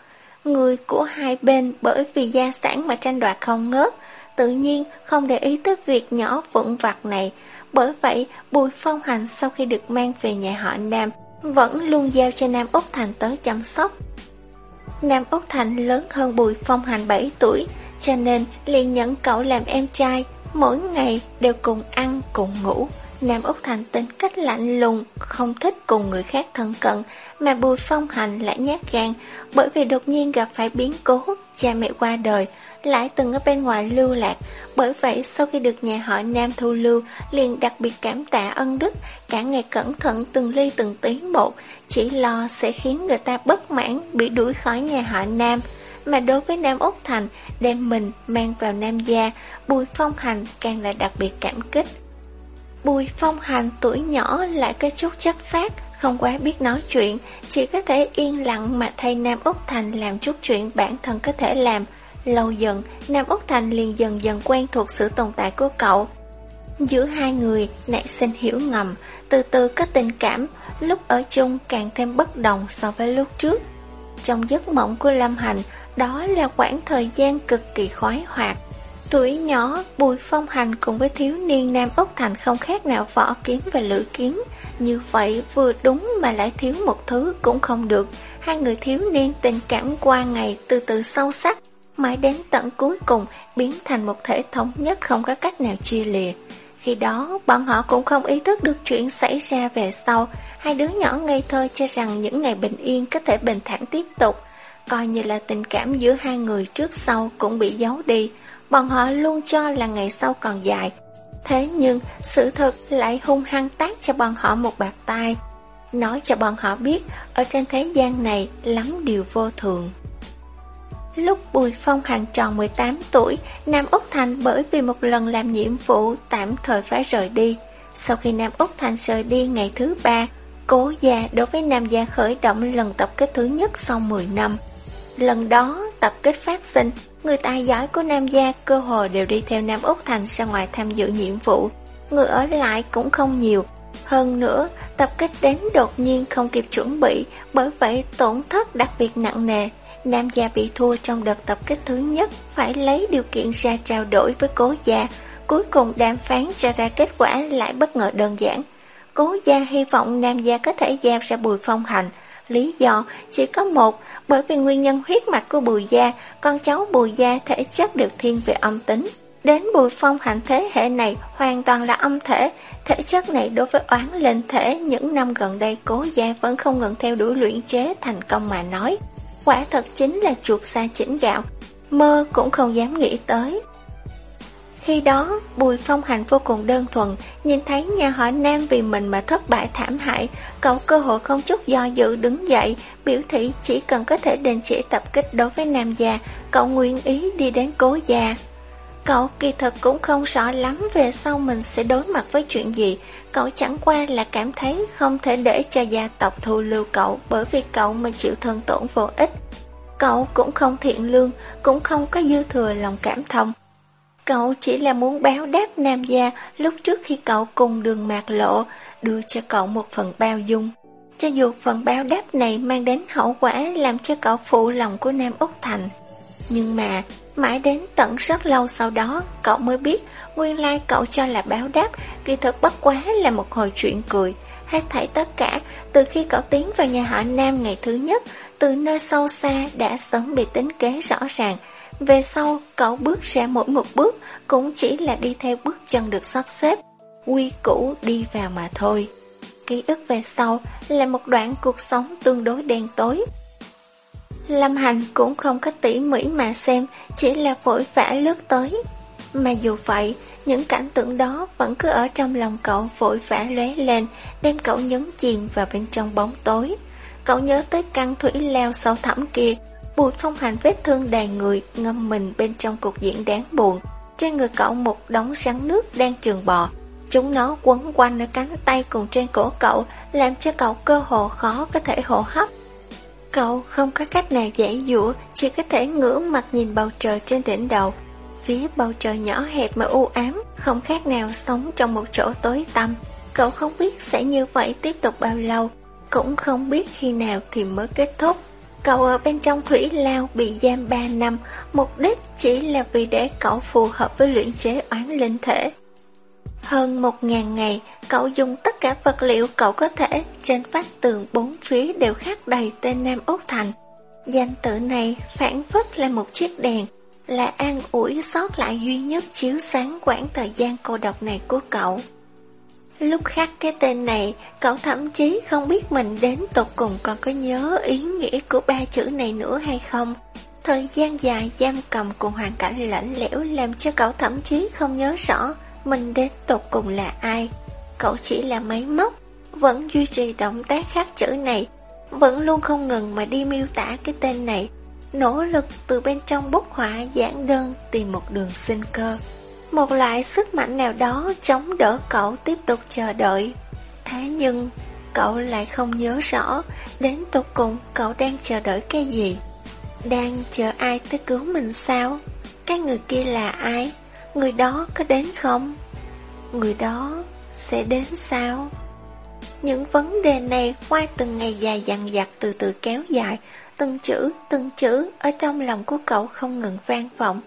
Người của hai bên bởi vì gia sản mà tranh đoạt không ngớt, tự nhiên không để ý tới việc nhỏ vụn vặt này. Bởi vậy, Bùi Phong Hành sau khi được mang về nhà họ Nam, vẫn luôn giao cho Nam Úc Thành tới chăm sóc. Nam Úc Thành lớn hơn Bùi Phong Hành 7 tuổi, cho nên liền nhận cậu làm em trai, mỗi ngày đều cùng ăn, cùng ngủ. Nam Úc Thành tính cách lạnh lùng, không thích cùng người khác thân cận, mà Bùi Phong Hành lại nhát gan, bởi vì đột nhiên gặp phải biến cố, cha mẹ qua đời, lại từng ở bên ngoài lưu lạc. Bởi vậy sau khi được nhà họ Nam thu lưu, liền đặc biệt cảm tạ ân đức, cả ngày cẩn thận từng ly từng tí một, chỉ lo sẽ khiến người ta bất mãn bị đuổi khỏi nhà họ Nam. Mà đối với Nam Úc Thành, đem mình mang vào Nam gia, Bùi Phong Hành càng là đặc biệt cảm kích. Bùi Phong Hành tuổi nhỏ lại có chút chất phát, không quá biết nói chuyện, chỉ có thể yên lặng mà thay Nam Úc Thành làm chút chuyện bản thân có thể làm. Lâu dần, Nam Úc Thành liền dần dần quen thuộc sự tồn tại của cậu. Giữa hai người nảy sinh hiểu ngầm, từ từ có tình cảm, lúc ở chung càng thêm bất đồng so với lúc trước. Trong giấc mộng của Lâm Hành, đó là khoảng thời gian cực kỳ khoái hoạt. Tuổi nhỏ, Bùi Phong Hành cùng với thiếu niên Nam Úc Thành không khác nào võ kiếm và lưỡi kiếm. Như vậy vừa đúng mà lại thiếu một thứ cũng không được. Hai người thiếu niên tình cảm qua ngày từ từ sâu sắc, mãi đến tận cuối cùng biến thành một thể thống nhất không có cách nào chia lìa. Khi đó, bọn họ cũng không ý thức được chuyện xảy ra về sau. Hai đứa nhỏ ngây thơ cho rằng những ngày bình yên có thể bình thản tiếp tục. Coi như là tình cảm giữa hai người trước sau cũng bị giấu đi. Bọn họ luôn cho là ngày sau còn dài. Thế nhưng, sự thật lại hung hăng tác cho bọn họ một bạc tai. Nói cho bọn họ biết, ở trên thế gian này lắm điều vô thường. Lúc Bùi Phong Hành tròn 18 tuổi, Nam Úc Thành bởi vì một lần làm nhiệm vụ tạm thời phải rời đi. Sau khi Nam Úc Thành rời đi ngày thứ ba, cố gia đối với Nam gia khởi động lần tập kết thứ nhất sau 10 năm. Lần đó, tập kết phát sinh, người tài giỏi của Nam gia cơ hồ đều đi theo Nam Úc Thành ra ngoài tham dự nhiệm vụ. Người ở lại cũng không nhiều. Hơn nữa, tập kết đến đột nhiên không kịp chuẩn bị, bởi vậy tổn thất đặc biệt nặng nề. Nam gia bị thua trong đợt tập kết thứ nhất, phải lấy điều kiện ra trao đổi với cố gia. Cuối cùng đàm phán cho ra kết quả lại bất ngờ đơn giản. Cố gia hy vọng Nam gia có thể giao ra bùi phong hành. Lý do chỉ có một, bởi vì nguyên nhân huyết mạch của bùi gia, con cháu bùi gia thể chất được thiên về âm tính. Đến bùi phong hành thế hệ này hoàn toàn là âm thể, thể chất này đối với oán lên thể những năm gần đây cố gia vẫn không ngừng theo đuổi luyện chế thành công mà nói. Quả thật chính là chuột xa chỉnh gạo, mơ cũng không dám nghĩ tới. Khi đó, Bùi Phong Hành vô cùng đơn thuần, nhìn thấy nhà họ Nam vì mình mà thất bại thảm hại, cậu cơ hội không chút do dự đứng dậy, biểu thị chỉ cần có thể đình chỉ tập kích đối với Nam gia, cậu nguyện ý đi đến cố gia. Cậu kỳ thật cũng không rõ lắm về sau mình sẽ đối mặt với chuyện gì, cậu chẳng qua là cảm thấy không thể để cho gia tộc thu lưu cậu bởi vì cậu mà chịu thân tổn vô ích. Cậu cũng không thiện lương, cũng không có dư thừa lòng cảm thông. Cậu chỉ là muốn báo đáp Nam Gia lúc trước khi cậu cùng đường mạc lộ, đưa cho cậu một phần bao dung. Cho dù phần báo đáp này mang đến hậu quả làm cho cậu phụ lòng của Nam Úc Thành. Nhưng mà, mãi đến tận rất lâu sau đó, cậu mới biết nguyên lai cậu cho là báo đáp, kỳ thực bất quá là một hồi chuyện cười. Hết thảy tất cả, từ khi cậu tiến vào nhà họ Nam ngày thứ nhất, từ nơi sâu xa đã sớm bị tính kế rõ ràng, về sau, cậu bước ra mỗi một bước cũng chỉ là đi theo bước chân được sắp xếp, quy củ đi vào mà thôi. Ký ức về sau là một đoạn cuộc sống tương đối đen tối. Lâm Hành cũng không có tỉ mỉ mà xem, chỉ là vội vã lướt tới. Mà dù vậy, những cảnh tượng đó vẫn cứ ở trong lòng cậu vội vã lóe lên, đem cậu nhấn chìm vào bên trong bóng tối. Cậu nhớ tới căn thủy leo sâu thẳm kia, Bùi phong hành vết thương đầy người ngâm mình bên trong cuộc diễn đáng buồn. Trên người cậu một đống rắn nước đang trường bò. Chúng nó quấn quanh ở cánh tay cùng trên cổ cậu, làm cho cậu cơ hồ khó có thể hô hấp. Cậu không có cách nào dễ dũa, chỉ có thể ngửa mặt nhìn bầu trời trên đỉnh đầu. Phía bầu trời nhỏ hẹp mà u ám, không khác nào sống trong một chỗ tối tăm. Cậu không biết sẽ như vậy tiếp tục bao lâu, cũng không biết khi nào thì mới kết thúc. Cậu ở bên trong thủy lao bị giam 3 năm, mục đích chỉ là vì để cậu phù hợp với luyện chế oán linh thể. Hơn một ngàn ngày, cậu dùng tất cả vật liệu cậu có thể, trên vách tường bốn phía đều khắc đầy tên Nam Úc Thành. Danh tự này phản phất là một chiếc đèn, là an ủi sót lại duy nhất chiếu sáng quãng thời gian cô độc này của cậu. Lúc khắc cái tên này, cậu thậm chí không biết mình đến tục cùng còn có nhớ ý nghĩa của ba chữ này nữa hay không. Thời gian dài giam cầm cùng hoàn cảnh lạnh lẽo làm cho cậu thậm chí không nhớ rõ mình đến tục cùng là ai. Cậu chỉ là máy móc, vẫn duy trì động tác khắc chữ này, vẫn luôn không ngừng mà đi miêu tả cái tên này, nỗ lực từ bên trong bút họa giảng đơn tìm một đường sinh cơ. Một loại sức mạnh nào đó chống đỡ cậu tiếp tục chờ đợi. Thế nhưng, cậu lại không nhớ rõ đến tục cùng cậu đang chờ đợi cái gì. Đang chờ ai tới cứu mình sao? Cái người kia là ai? Người đó có đến không? Người đó sẽ đến sao? Những vấn đề này qua từng ngày dài dằng dặc từ từ kéo dài, từng chữ, từng chữ ở trong lòng của cậu không ngừng vang vọng.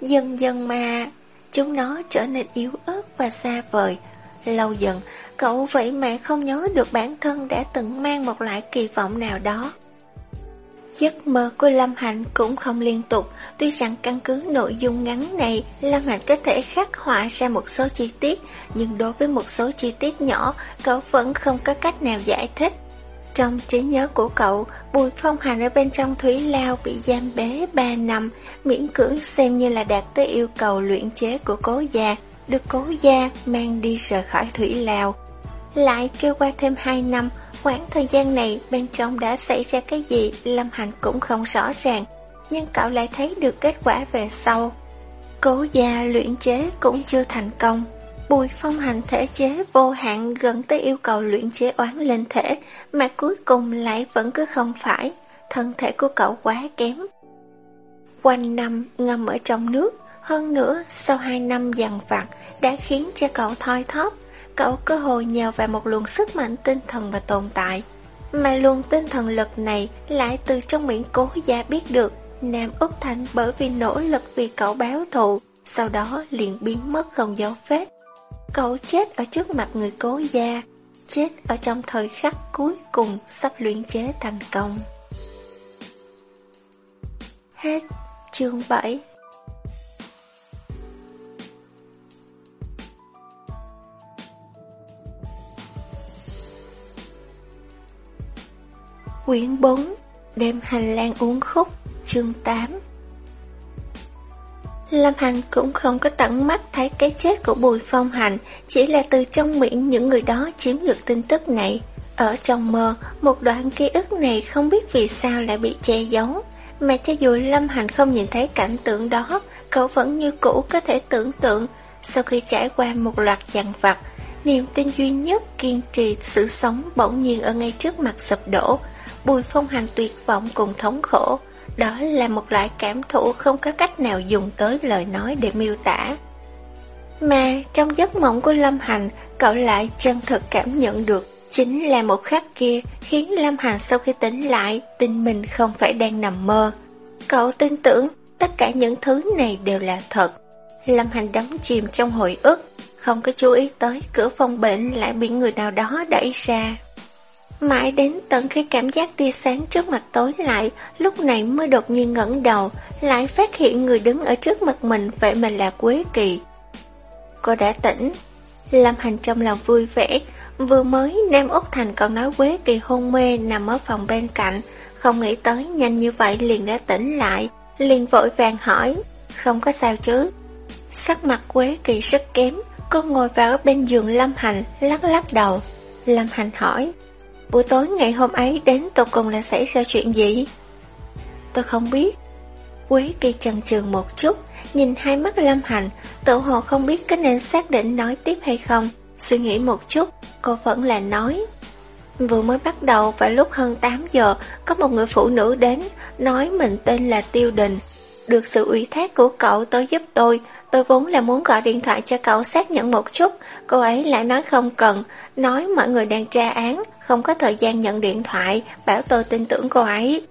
Dần dần mà Chúng nó trở nên yếu ớt và xa vời. Lâu dần Cậu vậy mà không nhớ được bản thân Đã từng mang một loại kỳ vọng nào đó. Giấc mơ của Lâm Hạnh cũng không liên tục. Tuy rằng căn cứ nội dung ngắn này Lâm Hạnh có thể khắc họa ra một số chi tiết Nhưng đối với một số chi tiết nhỏ Cậu vẫn không có cách nào giải thích trong trí nhớ của cậu, Bùi Phong Hành ở bên trong Thúy Lao bị giam bế 3 năm, miễn cưỡng xem như là đạt tới yêu cầu luyện chế của cố gia, được cố gia mang đi rời khỏi Thủy Lao. Lại trôi qua thêm 2 năm, khoảng thời gian này bên trong đã xảy ra cái gì Lâm Hành cũng không rõ ràng, nhưng cậu lại thấy được kết quả về sau. Cố gia luyện chế cũng chưa thành công. Bùi phong hành thể chế vô hạn gần tới yêu cầu luyện chế oán lên thể, mà cuối cùng lại vẫn cứ không phải. Thân thể của cậu quá kém. Quanh năm ngâm ở trong nước, hơn nữa sau hai năm dằn vặt đã khiến cho cậu thoi thóp. Cậu cơ hội nhờ vào một luồng sức mạnh tinh thần và tồn tại. Mà luồng tinh thần lực này lại từ trong miệng cố gia biết được Nam Úc Thành bởi vì nỗ lực vì cậu báo thù, sau đó liền biến mất không dấu vết. Cậu chết ở trước mặt người cố gia, chết ở trong thời khắc cuối cùng sắp luyện chế thành công. Hết chương 7 Quyển 4 Đêm hành lang uống khúc Chương 8 Lâm Hành cũng không có tận mắt thấy cái chết của Bùi Phong Hành, chỉ là từ trong miệng những người đó chiếm được tin tức này. Ở trong mơ, một đoạn ký ức này không biết vì sao lại bị che giấu, mà cho dù Lâm Hành không nhìn thấy cảnh tượng đó, cậu vẫn như cũ có thể tưởng tượng, sau khi trải qua một loạt dằn vặt, niềm tin duy nhất kiên trì sự sống bỗng nhiên ở ngay trước mặt sụp đổ, Bùi Phong Hành tuyệt vọng cùng thống khổ. Đó là một loại cảm thụ không có cách nào dùng tới lời nói để miêu tả. Mà trong giấc mộng của Lâm Hành, cậu lại chân thực cảm nhận được chính là một khắc kia khiến Lâm Hành sau khi tỉnh lại tin mình không phải đang nằm mơ. Cậu tin tưởng tất cả những thứ này đều là thật. Lâm Hành đắm chìm trong hồi ức, không có chú ý tới cửa phòng bệnh lại bị người nào đó đẩy ra. Mãi đến tận khi cảm giác tia sáng trước mặt tối lại, lúc này mới đột nhiên ngẩng đầu, lại phát hiện người đứng ở trước mặt mình vậy mà là Quế Kỳ. Cô đã tỉnh. Lâm Hành trong lòng vui vẻ, vừa mới Nam Úc Thành còn nói Quế Kỳ hôn mê nằm ở phòng bên cạnh, không nghĩ tới nhanh như vậy liền đã tỉnh lại, liền vội vàng hỏi, không có sao chứ. Sắc mặt Quế Kỳ rất kém, cô ngồi vào bên giường Lâm Hành, lắc lắc đầu. Lâm Hành hỏi, Buổi tối ngày hôm ấy đến tổng cùng là xảy ra chuyện gì? Tôi không biết. Quế kỳ chần chừng một chút, nhìn hai mắt Lâm Hành, tự hồ không biết có nên xác định nói tiếp hay không. Suy nghĩ một chút, cô vẫn là nói. Vừa mới bắt đầu vào lúc hơn 8 giờ, có một người phụ nữ đến, nói mình tên là Tiêu Đình. Được sự ủy thác của cậu tới giúp tôi, tôi vốn là muốn gọi điện thoại cho cậu xác nhận một chút, cô ấy lại nói không cần, nói mọi người đang tra án, không có thời gian nhận điện thoại, bảo tôi tin tưởng cô ấy.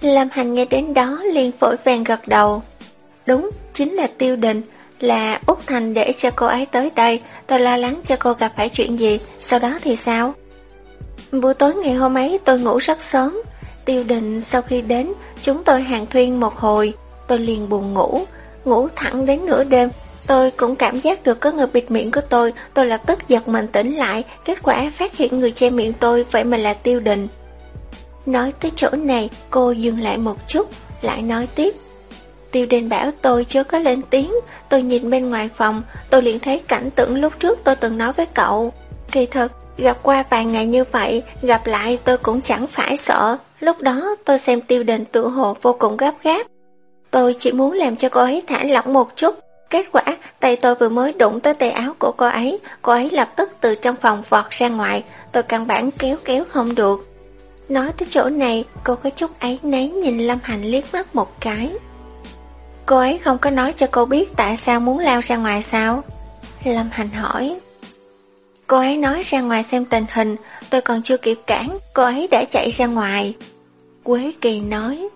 Lâm Hành nghe đến đó liền phổi vàng gật đầu. Đúng, chính là Tiêu Đình, là Úc Thành để cho cô ấy tới đây, tôi lo lắng cho cô gặp phải chuyện gì, sau đó thì sao? Buổi tối ngày hôm ấy tôi ngủ rất sớm, Tiêu Đình sau khi đến, chúng tôi hàng thuyên một hồi, tôi liền buồn ngủ, ngủ thẳng đến nửa đêm, Tôi cũng cảm giác được có người bịt miệng của tôi, tôi lập tức giật mình tỉnh lại, kết quả phát hiện người che miệng tôi vậy mà là tiêu đình. Nói tới chỗ này, cô dừng lại một chút, lại nói tiếp. Tiêu đình bảo tôi chưa có lên tiếng, tôi nhìn bên ngoài phòng, tôi liền thấy cảnh tượng lúc trước tôi từng nói với cậu. Kỳ thật, gặp qua vài ngày như vậy, gặp lại tôi cũng chẳng phải sợ. Lúc đó tôi xem tiêu đình tự hồ vô cùng gấp gáp. Tôi chỉ muốn làm cho cô ấy thả lỏng một chút, Kết quả, tay tôi vừa mới đụng tới tay áo của cô ấy, cô ấy lập tức từ trong phòng vọt ra ngoài, tôi căn bản kéo kéo không được. Nói tới chỗ này, cô có chút ấy nấy nhìn Lâm Hành liếc mắt một cái. Cô ấy không có nói cho cô biết tại sao muốn lao ra ngoài sao? Lâm Hành hỏi. Cô ấy nói ra ngoài xem tình hình, tôi còn chưa kịp cản, cô ấy đã chạy ra ngoài. Quế Kỳ nói.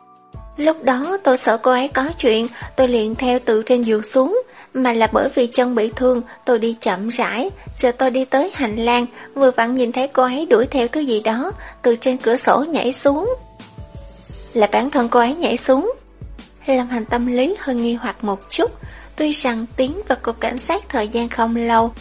Lúc đó tôi sợ cô ấy có chuyện, tôi liền theo từ trên giường xuống, mà là bởi vì chân bị thương, tôi đi chậm rãi, chờ tôi đi tới hành lang, vừa vặn nhìn thấy cô ấy đuổi theo thứ gì đó, từ trên cửa sổ nhảy xuống. Là bản thân cô ấy nhảy xuống. Lâm hành tâm lý hơi nghi hoặc một chút, tuy rằng tiến vào cục cảnh sát thời gian không lâu,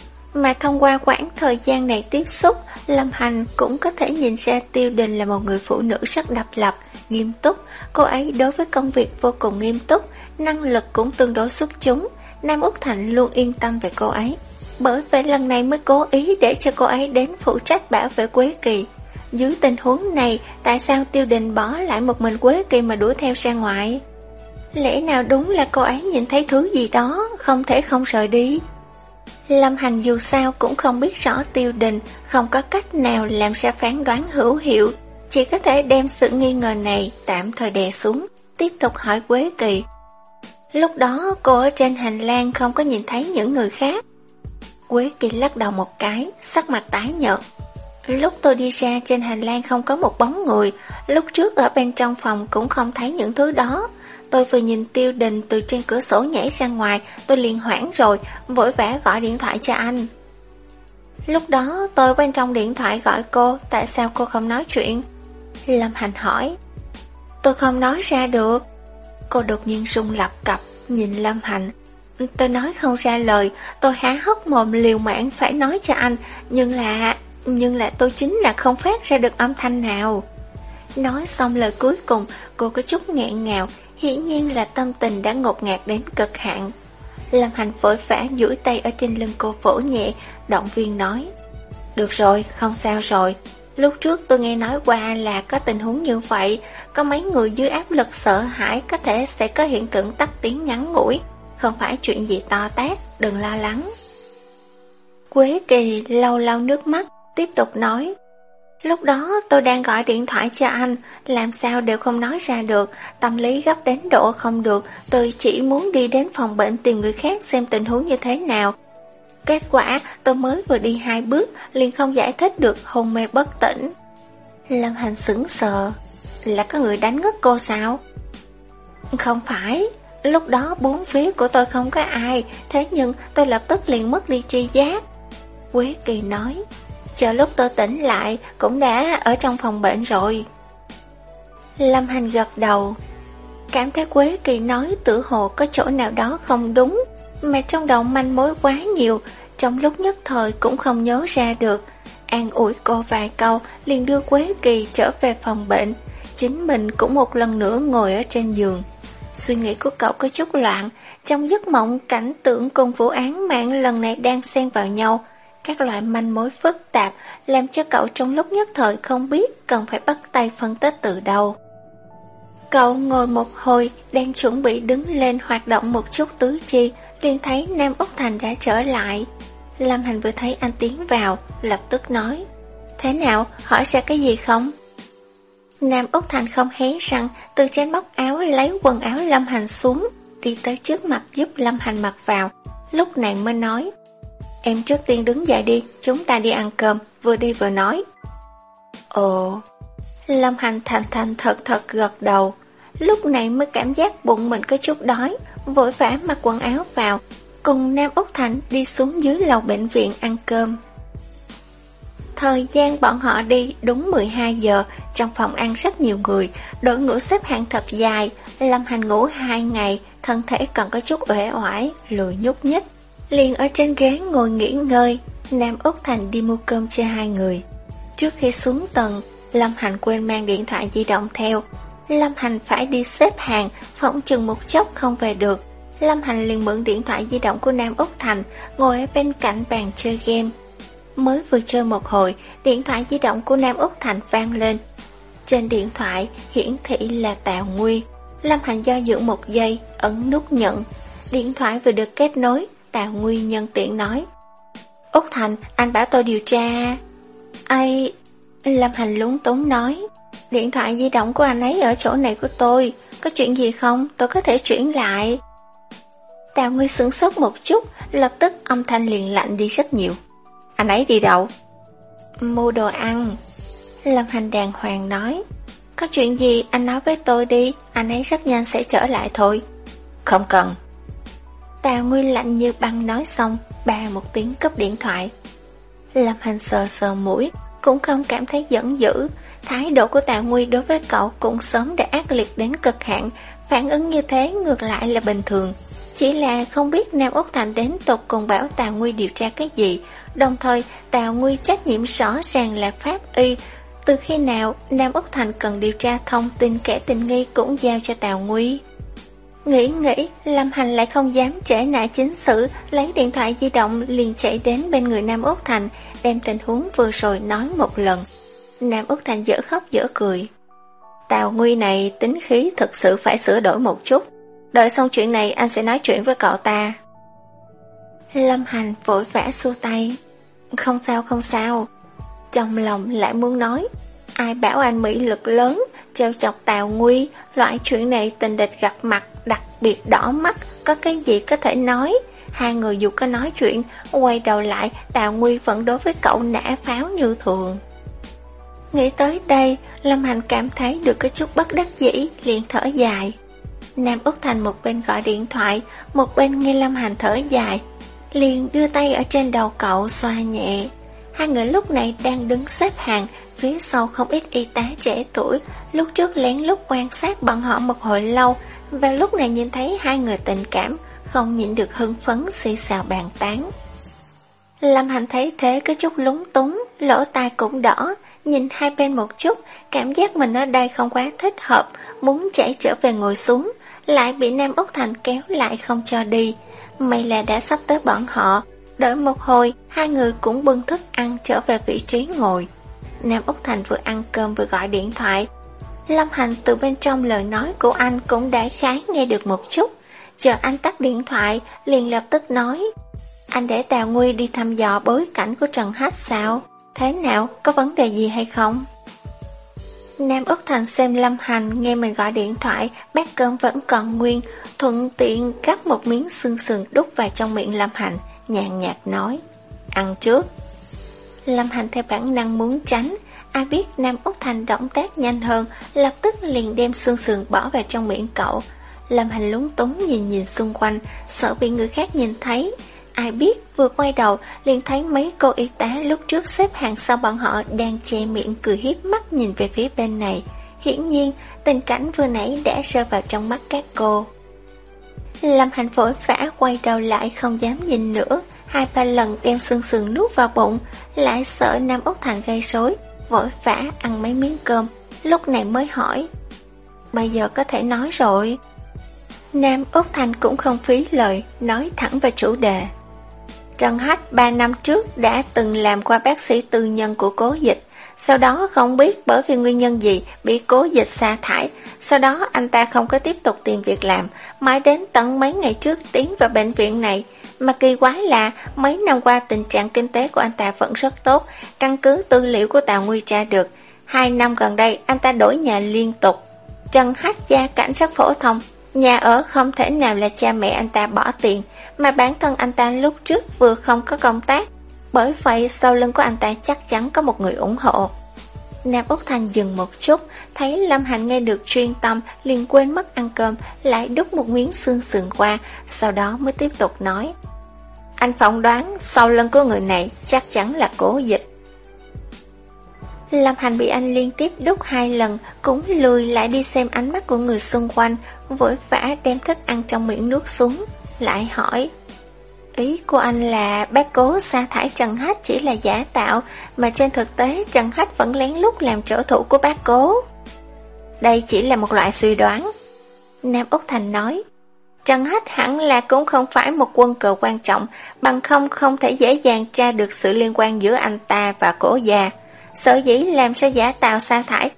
mà thông qua quãng thời gian này tiếp xúc, Lâm Hành cũng có thể nhìn ra Tiêu Đình là một người phụ nữ rất độc lập, nghiêm túc. Cô ấy đối với công việc vô cùng nghiêm túc, năng lực cũng tương đối xuất chúng. Nam Úc Thành luôn yên tâm về cô ấy. Bởi vậy lần này mới cố ý để cho cô ấy đến phụ trách bảo vệ Quế Kỳ. Dưới tình huống này, tại sao Tiêu Đình bỏ lại một mình Quế Kỳ mà đuổi theo ra ngoài? Lẽ nào đúng là cô ấy nhìn thấy thứ gì đó, không thể không rời đi? Lâm Hành dù sao cũng không biết rõ tiêu đình, không có cách nào làm ra phán đoán hữu hiệu, chỉ có thể đem sự nghi ngờ này tạm thời đè xuống, tiếp tục hỏi Quế Kỳ. Lúc đó cô ở trên hành lang không có nhìn thấy những người khác. Quế Kỳ lắc đầu một cái, sắc mặt tái nhợt. Lúc tôi đi ra trên hành lang không có một bóng người, lúc trước ở bên trong phòng cũng không thấy những thứ đó. Tôi vừa nhìn tiêu đình từ trên cửa sổ nhảy ra ngoài, tôi liền hoảng rồi, vội vã gọi điện thoại cho anh. Lúc đó tôi bên trong điện thoại gọi cô, tại sao cô không nói chuyện? Lâm Hành hỏi. Tôi không nói ra được. Cô đột nhiên rung lập cập, nhìn Lâm Hành. Tôi nói không ra lời, tôi há hốc mồm liều mạng phải nói cho anh, nhưng là... nhưng là tôi chính là không phát ra được âm thanh nào. Nói xong lời cuối cùng, cô có chút nghẹn ngào, hiển nhiên là tâm tình đã ngột ngạt đến cực hạn. Lâm Hành vội vã duỗi tay ở trên lưng cô vỗ nhẹ, động viên nói. Được rồi, không sao rồi. Lúc trước tôi nghe nói qua là có tình huống như vậy, có mấy người dưới áp lực sợ hãi có thể sẽ có hiện tượng tắt tiếng ngắn ngủi, không phải chuyện gì to tát, đừng lo lắng. Quế Kỳ lau lau nước mắt, tiếp tục nói. Lúc đó tôi đang gọi điện thoại cho anh, làm sao đều không nói ra được, tâm lý gấp đến độ không được, tôi chỉ muốn đi đến phòng bệnh tìm người khác xem tình huống như thế nào. Kết quả tôi mới vừa đi hai bước, liền không giải thích được hôn mê bất tỉnh. Lâm Hành sững sờ, là có người đánh ngất cô sao? Không phải, lúc đó bốn phía của tôi không có ai, thế nhưng tôi lập tức liền mất đi chi giác. Quế Kỳ nói, Chờ lúc tôi tỉnh lại Cũng đã ở trong phòng bệnh rồi. Lâm Hành gật đầu. Cảm thấy Quế Kỳ nói tự hồ có chỗ nào đó không đúng, Mà trong đầu manh mối quá nhiều, Trong lúc nhất thời cũng không nhớ ra được. An ủi cô vài câu, liền đưa Quế Kỳ trở về phòng bệnh. Chính mình cũng một lần nữa ngồi ở trên giường. Suy nghĩ của cậu có chút loạn, Trong giấc mộng cảnh tượng cùng vụ án mạng lần này đang xen vào nhau các loại manh mối phức tạp làm cho cậu trong lúc nhất thời không biết cần phải bắt tay phân tích từ đâu. Cậu ngồi một hồi, đang chuẩn bị đứng lên hoạt động một chút tứ chi, liền thấy Nam Úc Thành đã trở lại. Lâm Hành vừa thấy anh tiến vào, lập tức nói, Thế nào, hỏi ra cái gì không? Nam Úc Thành không hé răng, từ trên bóc áo lấy quần áo Lâm Hành xuống, đi tới trước mặt giúp Lâm Hành mặc vào, lúc này mới nói, Em trước tiên đứng dậy đi, chúng ta đi ăn cơm, vừa đi vừa nói. Ồ, Lâm Hành thành thành thật thật gật đầu, lúc này mới cảm giác bụng mình có chút đói, vội vã mặc quần áo vào, cùng Nam Úc Thành đi xuống dưới lầu bệnh viện ăn cơm. Thời gian bọn họ đi đúng 12 giờ, trong phòng ăn rất nhiều người, đội ngũ xếp hàng thật dài, Lâm Hành ngủ hai ngày, thân thể còn có chút uể oải, lười nhúc nhích liền ở trên ghế ngồi nghỉ ngơi, Nam Úc Thành đi mua cơm cho hai người. Trước khi xuống tầng, Lâm Hành quên mang điện thoại di động theo. Lâm Hành phải đi xếp hàng, phỏng chừng một chốc không về được. Lâm Hành liền mượn điện thoại di động của Nam Úc Thành, ngồi ở bên cạnh bàn chơi game. Mới vừa chơi một hồi, điện thoại di động của Nam Úc Thành vang lên. Trên điện thoại hiển thị là Tào Nguy. Lâm Hành do dự một giây, ấn nút nhận. Điện thoại vừa được kết nối, Tào Nguy nhân tiện nói. Úc Thành, anh bảo tôi điều tra. Ai... Lâm Hành lúng túng nói Điện thoại di động của anh ấy ở chỗ này của tôi Có chuyện gì không? Tôi có thể chuyển lại. Tào Nguy sửng sốt một chút Lập tức âm thanh liền lạnh đi rất nhiều. Anh ấy đi đâu? Mua đồ ăn. Lâm Hành đàng hoàng nói Có chuyện gì anh nói với tôi đi Anh ấy rất nhanh sẽ trở lại thôi. Không cần. Tào Nguyên lạnh như băng nói xong, ba một tiếng cấp điện thoại. Lâm Hành sờ sờ mũi, cũng không cảm thấy giận dữ. Thái độ của Tào Nguyên đối với cậu cũng sớm đã ác liệt đến cực hạn, phản ứng như thế ngược lại là bình thường. Chỉ là không biết Nam Úc Thành đến tục cùng bảo Tào Nguy điều tra cái gì, đồng thời Tào Nguy trách nhiệm rõ ràng là pháp y. Từ khi nào Nam Úc Thành cần điều tra thông tin kẻ tình nghi cũng giao cho Tào Nguy. Nghĩ nghĩ, Lâm Hành lại không dám trễ nại chính sự, lấy điện thoại di động liền chạy đến bên người Nam Úc Thành, đem tình huống vừa rồi nói một lần. Nam Úc Thành dở khóc dở cười. Tào Nguy này tính khí thật sự phải sửa đổi một chút. Đợi xong chuyện này anh sẽ nói chuyện với cậu ta. Lâm Hành vội vã xua tay. Không sao không sao. Trong lòng lại muốn nói. Ai bảo anh Mỹ lực lớn, trêu chọc Tào Nguy, loại chuyện này tình địch gặp mặt, đặc biệt đỏ mắt, có cái gì có thể nói. Hai người dù có nói chuyện, quay đầu lại, Tào Nguy vẫn đối với cậu nã pháo như thường. Nghĩ tới đây, Lâm Hành cảm thấy được cái chút bất đắc dĩ, liền thở dài. Nam Úc Thành một bên gọi điện thoại, một bên nghe Lâm Hành thở dài, liền đưa tay ở trên đầu cậu xoa nhẹ. Hai người lúc này đang đứng xếp hàng, phía sau không ít y tá trẻ tuổi, lúc trước lén lút quan sát bọn họ một hồi lâu, và lúc này nhìn thấy hai người tình cảm, không nhịn được hưng phấn xì xào bàn tán. Lâm Hành thấy thế có chút lúng túng, lỗ tai cũng đỏ, nhìn hai bên một chút, cảm giác mình ở đây không quá thích hợp, muốn chạy trở về ngồi xuống, lại bị Nam Úc Thành kéo lại không cho đi. May là đã sắp tới bọn họ, đợi một hồi, hai người cũng bưng thức ăn trở về vị trí ngồi. Nam Úc Thành vừa ăn cơm vừa gọi điện thoại. Lâm Hành từ bên trong lời nói của anh cũng đã khái nghe được một chút. Chờ anh tắt điện thoại, liền lập tức nói. Anh để Tào Nguy đi thăm dò bối cảnh của Trần Hát sao? Thế nào, có vấn đề gì hay không? Nam Úc Thành xem Lâm Hành nghe mình gọi điện thoại, bát cơm vẫn còn nguyên, thuận tiện cắp một miếng xương sườn đút vào trong miệng Lâm Hành, nhàn nhạt nói, ăn trước. Lâm Hành theo bản năng muốn tránh, ai biết Nam Úc Thành động tác nhanh hơn, lập tức liền đem xương sườn bỏ vào trong miệng cậu. Lâm Hành lúng túng nhìn nhìn xung quanh, sợ bị người khác nhìn thấy, Ai biết vừa quay đầu liền thấy mấy cô y tá lúc trước xếp hàng sau bọn họ đang che miệng cười hiếp mắt nhìn về phía bên này. Hiển nhiên tình cảnh vừa nãy đã rơi vào trong mắt các cô. Lâm hành vội vã quay đầu lại không dám nhìn nữa, hai ba lần đem xương sườn nuốt vào bụng, lại sợ Nam Úc Thành gây rối, vội vã ăn mấy miếng cơm, lúc này mới hỏi. Bây giờ có thể nói rồi. Nam Úc thanh cũng không phí lời, nói thẳng về chủ đề. Trần Hách 3 năm trước đã từng làm qua bác sĩ tư nhân của cố dịch. Sau đó không biết bởi vì nguyên nhân gì bị cố dịch sa thải. Sau đó anh ta không có tiếp tục tìm việc làm. Mãi đến tận mấy ngày trước tiến vào bệnh viện này. Mà kỳ quái là mấy năm qua tình trạng kinh tế của anh ta vẫn rất tốt. Căn cứ tư liệu của Tào Nguy tra được. Hai năm gần đây anh ta đổi nhà liên tục. Trần Hách gia cảnh sát phổ thông Nhà ở không thể nào là cha mẹ anh ta bỏ tiền, mà bản thân anh ta lúc trước vừa không có công tác. Bởi vậy sau lưng của anh ta chắc chắn có một người ủng hộ. Nam Úc Thành dừng một chút, thấy Lâm Hành nghe được chuyên tâm, liền quên mất ăn cơm, lại đút một miếng xương sườn qua, sau đó mới tiếp tục nói. Anh phỏng đoán sau lưng của người này chắc chắn là cố dịch. Lâm Hành bị anh liên tiếp đút hai lần, cũng lười lại đi xem ánh mắt của người xung quanh, vội vã đem thức ăn trong miệng nuốt xuống, lại hỏi. Ý của anh là bác cố sa thải Trần Hách chỉ là giả tạo, mà trên thực tế Trần Hách vẫn lén lút làm trợ thủ của bác cố. Đây chỉ là một loại suy đoán. Nam Úc Thành nói, Trần Hách hẳn là cũng không phải một quân cờ quan trọng, bằng không không thể dễ dàng tra được sự liên quan giữa anh ta và cổ già sở dĩ làm cho giả tạo sa thải.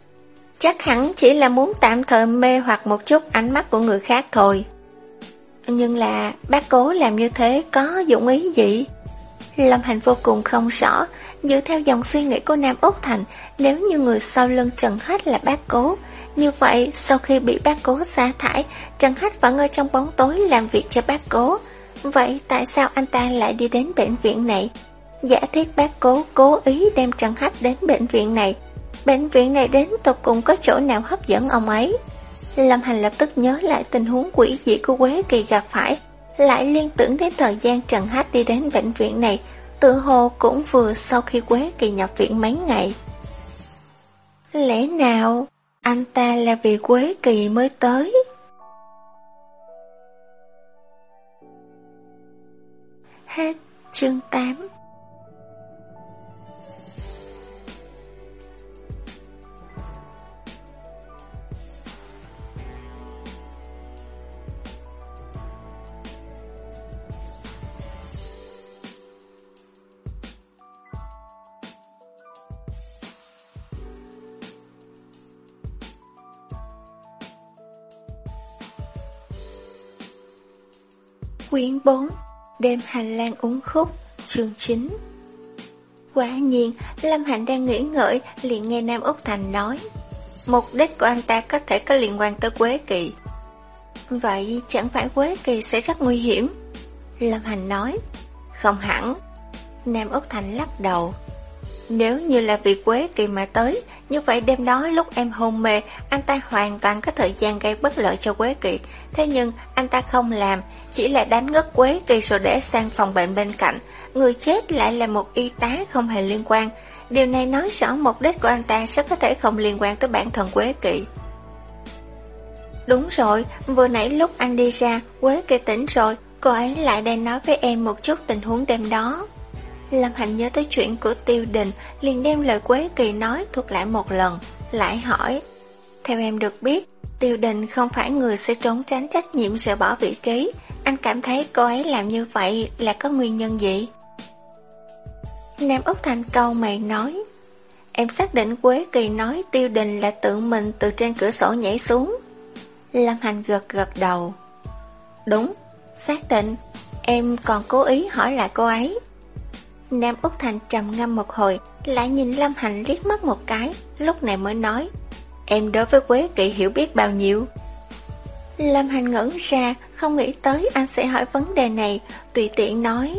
Chắc hẳn chỉ là muốn tạm thời mê hoặc một chút ánh mắt của người khác thôi. Nhưng là bác cố làm như thế có dụng ý gì? Lâm Hành vô cùng không rõ, dựa theo dòng suy nghĩ của Nam Úc Thành, nếu như người sau lưng Trần Hách là bác cố, như vậy sau khi bị bác cố sa thải, Trần Hách vẫn ở trong bóng tối làm việc cho bác cố. Vậy tại sao anh ta lại đi đến bệnh viện này? Giả thiết bác cố cố ý đem Trần Hách đến bệnh viện này. Bệnh viện này đến tục cùng có chỗ nào hấp dẫn ông ấy. Lâm Hành lập tức nhớ lại tình huống quỷ dị của Quế Kỳ gặp phải, lại liên tưởng đến thời gian Trần Hách đi đến bệnh viện này, tự hồ cũng vừa sau khi Quế Kỳ nhập viện mấy ngày. Lẽ nào anh ta là vì Quế Kỳ mới tới? Hết chương 8 Quyển 4 Đêm hành lang uống khúc, chương 9 Quả nhiên, Lâm Hạnh đang nghĩ ngợi, liền nghe Nam Úc Thành nói. Mục đích của anh ta có thể có liên quan tới Quế Kỳ. Vậy chẳng phải Quế Kỳ sẽ rất nguy hiểm? Lâm Hành nói. Không hẳn. Nam Úc Thành lắc đầu. Nếu như là vì Quế Kỳ mà tới, như vậy đêm đó lúc em hôn mê, anh ta hoàn toàn có thời gian gây bất lợi cho Quế Kỳ. Thế nhưng anh ta không làm, chỉ là đánh ngất Quế Kỳ rồi để sang phòng bệnh bên cạnh. Người chết lại là một y tá không hề liên quan. Điều này nói rõ mục đích của anh ta rất có thể không liên quan tới bản thân Quế Kỳ. Đúng rồi, vừa nãy lúc anh đi ra, Quế Kỳ tỉnh rồi, cô ấy lại đang nói với em một chút tình huống đêm đó. Lâm Hành nhớ tới chuyện của Tiêu Đình, liền đem lời Quế Kỳ nói thuật lại một lần, lại hỏi. Theo em được biết, Tiêu Đình không phải người sẽ trốn tránh trách nhiệm sợ bỏ vị trí. Anh cảm thấy cô ấy làm như vậy là có nguyên nhân gì? Nam Úc Thành câu mày nói. Em xác định Quế Kỳ nói Tiêu Đình là tự mình từ trên cửa sổ nhảy xuống. Lâm Hành gật gật đầu. Đúng, xác định. Em còn cố ý hỏi lại cô ấy. Nam Úc Thành trầm ngâm một hồi, lại nhìn Lâm Hành liếc mắt một cái, lúc này mới nói, em đối với Quế Kỵ hiểu biết bao nhiêu? Lâm Hành ngẩn ra, không nghĩ tới anh sẽ hỏi vấn đề này, tùy tiện nói,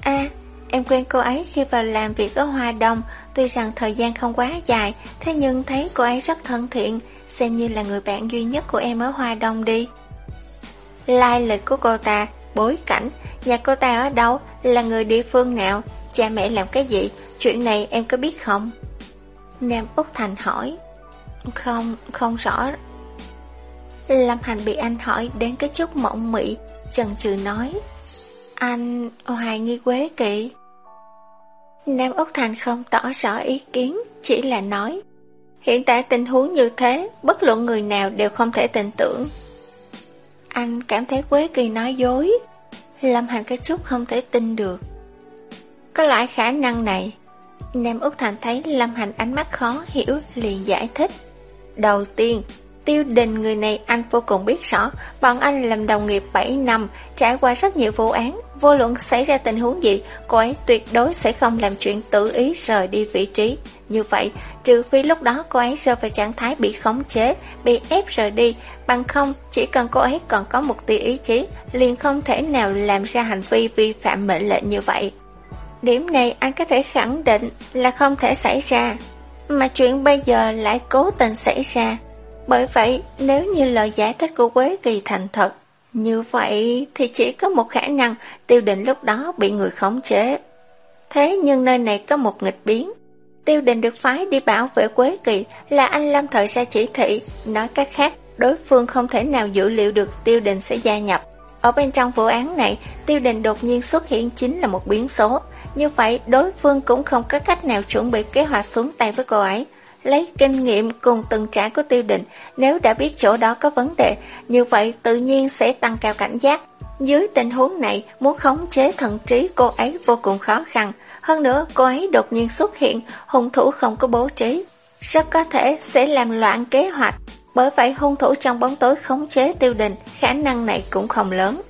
a em quen cô ấy khi vào làm việc ở Hoa Đông, tuy rằng thời gian không quá dài, thế nhưng thấy cô ấy rất thân thiện, xem như là người bạn duy nhất của em ở Hoa Đông đi. Lai lịch của cô ta bối cảnh, nhà cô ta ở đâu, là người địa phương nào, cha mẹ làm cái gì, chuyện này em có biết không? Nam Úc Thành hỏi. Không, không rõ. Lâm Hành bị anh hỏi đến cái chút mộng mị, chần chừ nói. Anh hoài nghi quế kỵ. Nam Úc Thành không tỏ rõ ý kiến, chỉ là nói. Hiện tại tình huống như thế, bất luận người nào đều không thể tin tưởng. Anh cảm thấy Quế Kỳ nói dối. Lâm Hành cái chút không thể tin được. Có loại khả năng này. Nam Úc Thành thấy Lâm Hành ánh mắt khó hiểu, liền giải thích. Đầu tiên, tiêu đình người này anh vô cùng biết rõ, bọn anh làm đồng nghiệp 7 năm, trải qua rất nhiều vụ án, vô luận xảy ra tình huống gì, cô ấy tuyệt đối sẽ không làm chuyện tự ý rời đi vị trí. Như vậy, trừ phi lúc đó cô ấy rơi vào trạng thái bị khống chế, bị ép rời đi, bằng không chỉ cần cô ấy còn có một tia ý chí, liền không thể nào làm ra hành vi vi phạm mệnh lệnh như vậy. Điểm này anh có thể khẳng định là không thể xảy ra, mà chuyện bây giờ lại cố tình xảy ra. Bởi vậy, nếu như lời giải thích của Quế Kỳ thành thật, như vậy thì chỉ có một khả năng tiêu định lúc đó bị người khống chế. Thế nhưng nơi này có một nghịch biến. Tiêu Đình được phái đi bảo vệ Quế Kỳ là anh Lâm Thời ra chỉ thị, nói cách khác, đối phương không thể nào dự liệu được tiêu Đình sẽ gia nhập. Ở bên trong vụ án này, tiêu Đình đột nhiên xuất hiện chính là một biến số. Như vậy, đối phương cũng không có cách nào chuẩn bị kế hoạch xuống tay với cô ấy. Lấy kinh nghiệm cùng từng trả của tiêu Đình nếu đã biết chỗ đó có vấn đề, như vậy tự nhiên sẽ tăng cao cảnh giác. Dưới tình huống này, muốn khống chế thần trí cô ấy vô cùng khó khăn. Hơn nữa, cô ấy đột nhiên xuất hiện, hung thủ không có bố trí. Rất có thể sẽ làm loạn kế hoạch. Bởi vậy hung thủ trong bóng tối khống chế tiêu đình, khả năng này cũng không lớn.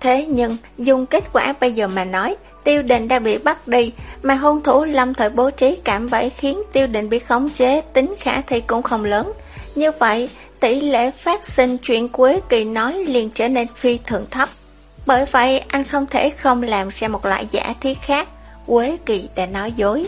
Thế nhưng, dùng kết quả bây giờ mà nói, tiêu đình đã bị bắt đi, mà hung thủ lâm thời bố trí cảm bẫy khiến tiêu đình bị khống chế, tính khả thi cũng không lớn. Như vậy, tỷ lệ phát sinh chuyện Quế Kỳ nói liền trở nên phi thường thấp. Bởi vậy, anh không thể không làm ra một loại giả thiết khác. Quế Kỳ đã nói dối.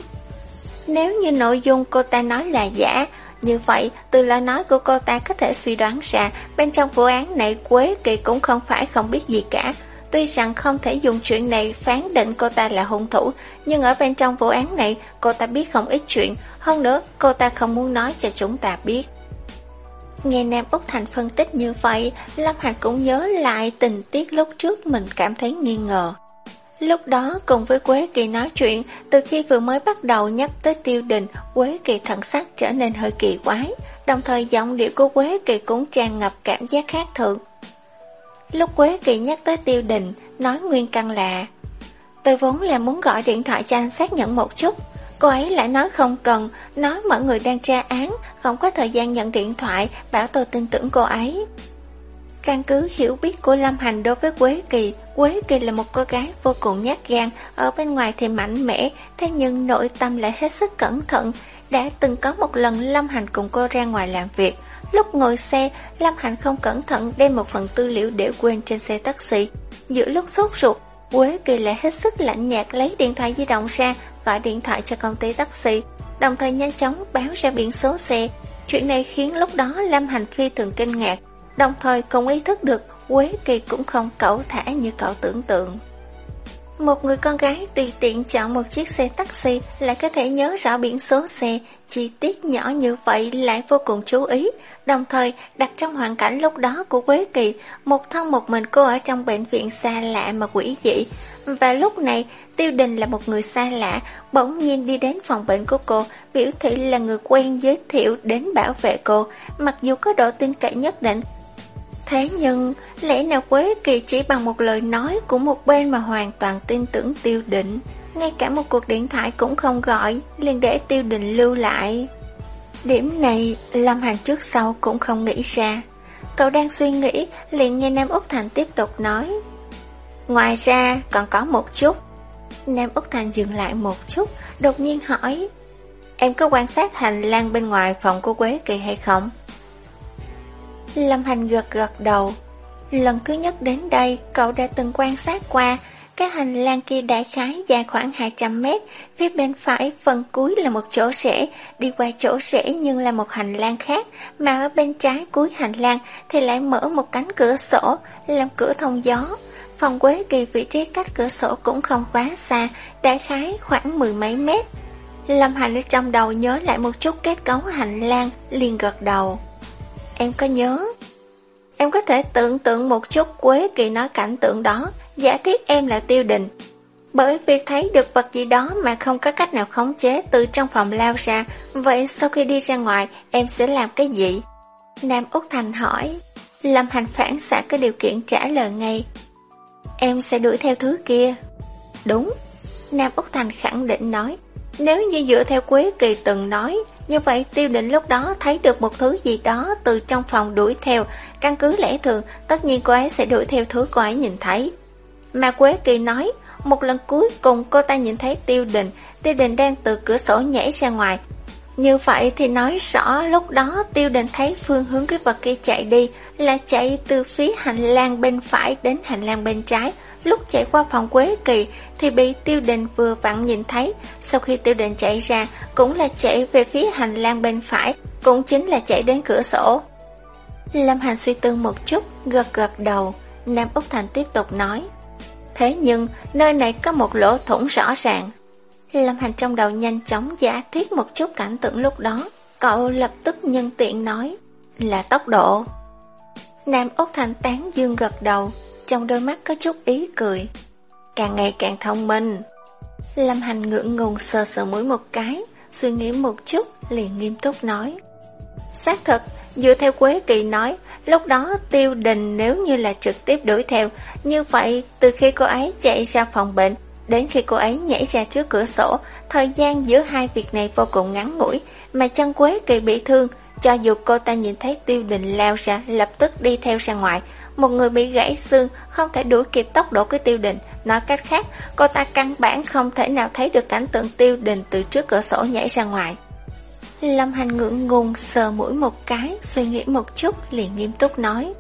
Nếu như nội dung cô ta nói là giả, như vậy, từ lời nói của cô ta có thể suy đoán ra bên trong vụ án này Quế Kỳ cũng không phải không biết gì cả. Tuy rằng không thể dùng chuyện này phán định cô ta là hung thủ, nhưng ở bên trong vụ án này cô ta biết không ít chuyện, hơn nữa cô ta không muốn nói cho chúng ta biết. Nghe Nam Úc Thành phân tích như vậy, Lâm Hạc cũng nhớ lại tình tiết lúc trước mình cảm thấy nghi ngờ. Lúc đó cùng với Quế Kỳ nói chuyện, từ khi vừa mới bắt đầu nhắc tới tiêu đình, Quế Kỳ thần sắc trở nên hơi kỳ quái, đồng thời giọng điệu của Quế Kỳ cũng tràn ngập cảm giác khác thường. Lúc Quế Kỳ nhắc tới tiêu đình, nói nguyên căn là Tôi vốn là muốn gọi điện thoại cho anh xác nhận một chút, cô ấy lại nói không cần, nói mọi người đang tra án, không có thời gian nhận điện thoại, bảo tôi tin tưởng cô ấy. Căn cứ hiểu biết của Lâm Hành đối với Quế Kỳ, Quế Kỳ là một cô gái vô cùng nhát gan, ở bên ngoài thì mạnh mẽ, thế nhưng nội tâm lại hết sức cẩn thận. Đã từng có một lần Lâm Hành cùng cô ra ngoài làm việc, lúc ngồi xe, Lâm Hành không cẩn thận đem một phần tư liệu để quên trên xe taxi. Giữa lúc sốt ruột, Quế Kỳ lại hết sức lạnh nhạt lấy điện thoại di động ra, gọi điện thoại cho công ty taxi, đồng thời nhanh chóng báo ra biển số xe. Chuyện này khiến lúc đó Lâm Hành phi thường kinh ngạc, đồng thời cũng ý thức được Quế Kỳ cũng không cẩu thả như cậu tưởng tượng. Một người con gái tùy tiện chọn một chiếc xe taxi lại có thể nhớ rõ biển số xe, chi tiết nhỏ như vậy lại vô cùng chú ý, đồng thời đặt trong hoàn cảnh lúc đó của Quế Kỳ, một thân một mình cô ở trong bệnh viện xa lạ mà quỷ dị. Và lúc này, Tiêu Đình là một người xa lạ, bỗng nhiên đi đến phòng bệnh của cô, biểu thị là người quen giới thiệu đến bảo vệ cô, mặc dù có độ tin cậy nhất định, Thế nhưng, lẽ nào Quế Kỳ chỉ bằng một lời nói của một bên mà hoàn toàn tin tưởng tiêu định, ngay cả một cuộc điện thoại cũng không gọi, liền để tiêu định lưu lại. Điểm này, Lâm Hàn trước sau cũng không nghĩ ra. Cậu đang suy nghĩ, liền nghe Nam Úc Thành tiếp tục nói. Ngoài ra, còn có một chút. Nam Úc Thành dừng lại một chút, đột nhiên hỏi. Em có quan sát hành lang bên ngoài phòng của Quế Kỳ hay không? Lâm Hành gật gật đầu. Lần thứ nhất đến đây, cậu đã từng quan sát qua, cái hành lang kia đại khái dài khoảng 200 mét, phía bên phải phần cuối là một chỗ rẽ, đi qua chỗ rẽ nhưng là một hành lang khác, mà ở bên trái cuối hành lang thì lại mở một cánh cửa sổ, làm cửa thông gió. Phòng Quế Kỳ vị trí cách cửa sổ cũng không quá xa, đại khái khoảng mười mấy mét. Lâm Hành ở trong đầu nhớ lại một chút kết cấu hành lang, liền gật đầu. Em có nhớ. Em có thể tưởng tượng một chút Quế Kỳ nói cảnh tượng đó, Giả thiết em là tiêu đình. Bởi vì thấy được vật gì đó Mà không có cách nào khống chế Từ trong phòng lao ra, Vậy sau khi đi ra ngoài, Em sẽ làm cái gì? Nam Úc Thành hỏi. Lâm Hành phản xạ cái điều kiện trả lời ngay. Em sẽ đuổi theo thứ kia. Đúng. Nam Úc Thành khẳng định nói. Nếu như dựa theo Quế Kỳ từng nói như vậy tiêu định lúc đó thấy được một thứ gì đó từ trong phòng đuổi theo, căn cứ lẽ thường, tất nhiên cô ấy sẽ đuổi theo thứ cô ấy nhìn thấy. Mà Quế Kỳ nói, một lần cuối cùng cô ta nhìn thấy tiêu định, tiêu định đang từ cửa sổ nhảy ra ngoài. Như vậy thì nói rõ lúc đó tiêu đình thấy phương hướng cái vật kia chạy đi là chạy từ phía hành lang bên phải đến hành lang bên trái, Lúc chạy qua phòng Quế Kỳ thì bị Tiêu Đình vừa vặn nhìn thấy, sau khi Tiêu Đình chạy ra cũng là chạy về phía hành lang bên phải, cũng chính là chạy đến cửa sổ. Lâm Hành suy tư một chút, gật gật đầu, Nam Úc Thành tiếp tục nói. Thế nhưng, nơi này có một lỗ thủng rõ ràng. Lâm Hành trong đầu nhanh chóng giả thiết một chút cảnh tượng lúc đó, cậu lập tức nhân tiện nói, là tốc độ. Nam Úc Thành tán dương gật đầu, trong đôi mắt có chút ý cười. Càng ngày càng thông minh. Lâm Hành ngượng ngùng sờ sờ mũi một cái, suy nghĩ một chút, liền nghiêm túc nói. Xác thực, dựa theo Quế Kỳ nói, lúc đó tiêu đình nếu như là trực tiếp đuổi theo, như vậy từ khi cô ấy chạy ra phòng bệnh, đến khi cô ấy nhảy ra trước cửa sổ, thời gian giữa hai việc này vô cùng ngắn ngủi, mà chân Quế Kỳ bị thương, cho dù cô ta nhìn thấy tiêu đình lao ra, lập tức đi theo ra ngoài, một người bị gãy xương không thể đuổi kịp tốc độ của tiêu đình. Nói cách khác Cô ta căn bản không thể nào thấy được cảnh tượng tiêu đình Từ trước cửa sổ nhảy ra ngoài. Lâm hành ngưỡng ngùng Sờ mũi một cái Suy nghĩ một chút liền nghiêm túc nói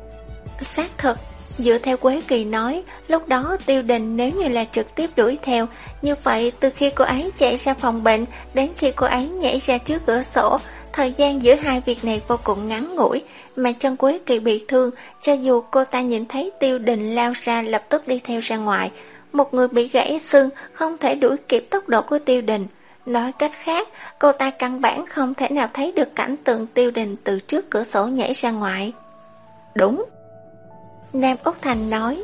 Xác thực Dựa theo Quế Kỳ nói, lúc đó tiêu đình nếu như là trực tiếp đuổi theo, như vậy từ khi cô ấy chạy ra phòng bệnh đến khi cô ấy nhảy ra trước cửa sổ, thời gian giữa hai việc này vô cùng ngắn ngủi, mà chân Quế Kỳ bị thương, cho dù cô ta nhìn thấy tiêu đình lao ra lập tức đi theo ra ngoài, một người bị gãy xương không thể đuổi kịp tốc độ của tiêu đình. Nói cách khác, cô ta căn bản không thể nào thấy được cảnh tượng tiêu đình từ trước cửa sổ nhảy ra ngoài. Đúng. Nam Úc Thành nói,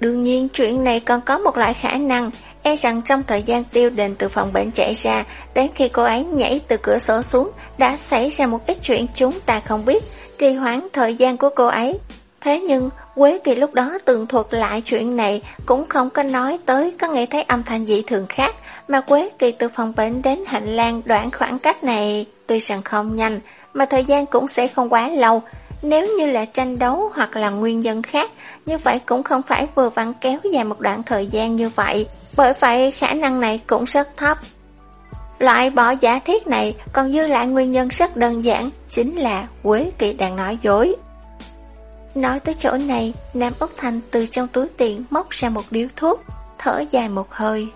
đương nhiên chuyện này còn có một loại khả năng, e rằng trong thời gian tiêu đình từ phòng bệnh chạy ra, đến khi cô ấy nhảy từ cửa sổ xuống, đã xảy ra một ít chuyện chúng ta không biết, trì hoãn thời gian của cô ấy. Thế nhưng, Quế Kỳ lúc đó tường thuật lại chuyện này cũng không có nói tới có nghe thấy âm thanh dị thường khác, mà Quế Kỳ từ phòng bệnh đến hành lang đoạn khoảng cách này tuy rằng không nhanh, mà thời gian cũng sẽ không quá lâu nếu như là tranh đấu hoặc là nguyên nhân khác, như vậy cũng không phải vừa vặn kéo dài một đoạn thời gian như vậy, bởi vậy khả năng này cũng rất thấp. Loại bỏ giả thiết này còn dư lại nguyên nhân rất đơn giản, chính là Quế Kỳ đang nói dối. Nói tới chỗ này, Nam Úc Thành từ trong túi tiền móc ra một điếu thuốc, thở dài một hơi.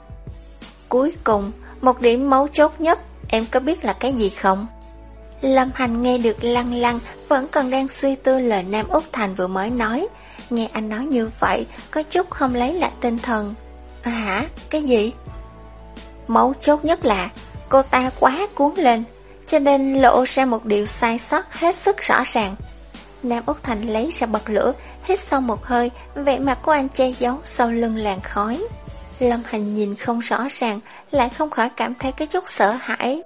Cuối cùng, một điểm mấu chốt nhất, em có biết là cái gì không? Lâm Hành nghe được lăng lăng, vẫn còn đang suy tư lời Nam Úc Thành vừa mới nói. Nghe anh nói như vậy, có chút không lấy lại tinh thần. À hả? Cái gì? Mấu chốt nhất là, cô ta quá cuốn lên, cho nên lộ ra một điều sai sót hết sức rõ ràng. Nam Úc Thành lấy ra bật lửa, hít sâu một hơi, vẻ mặt của anh che giấu sau lưng làn khói. Lâm Hành nhìn không rõ ràng, lại không khỏi cảm thấy cái chút sợ hãi.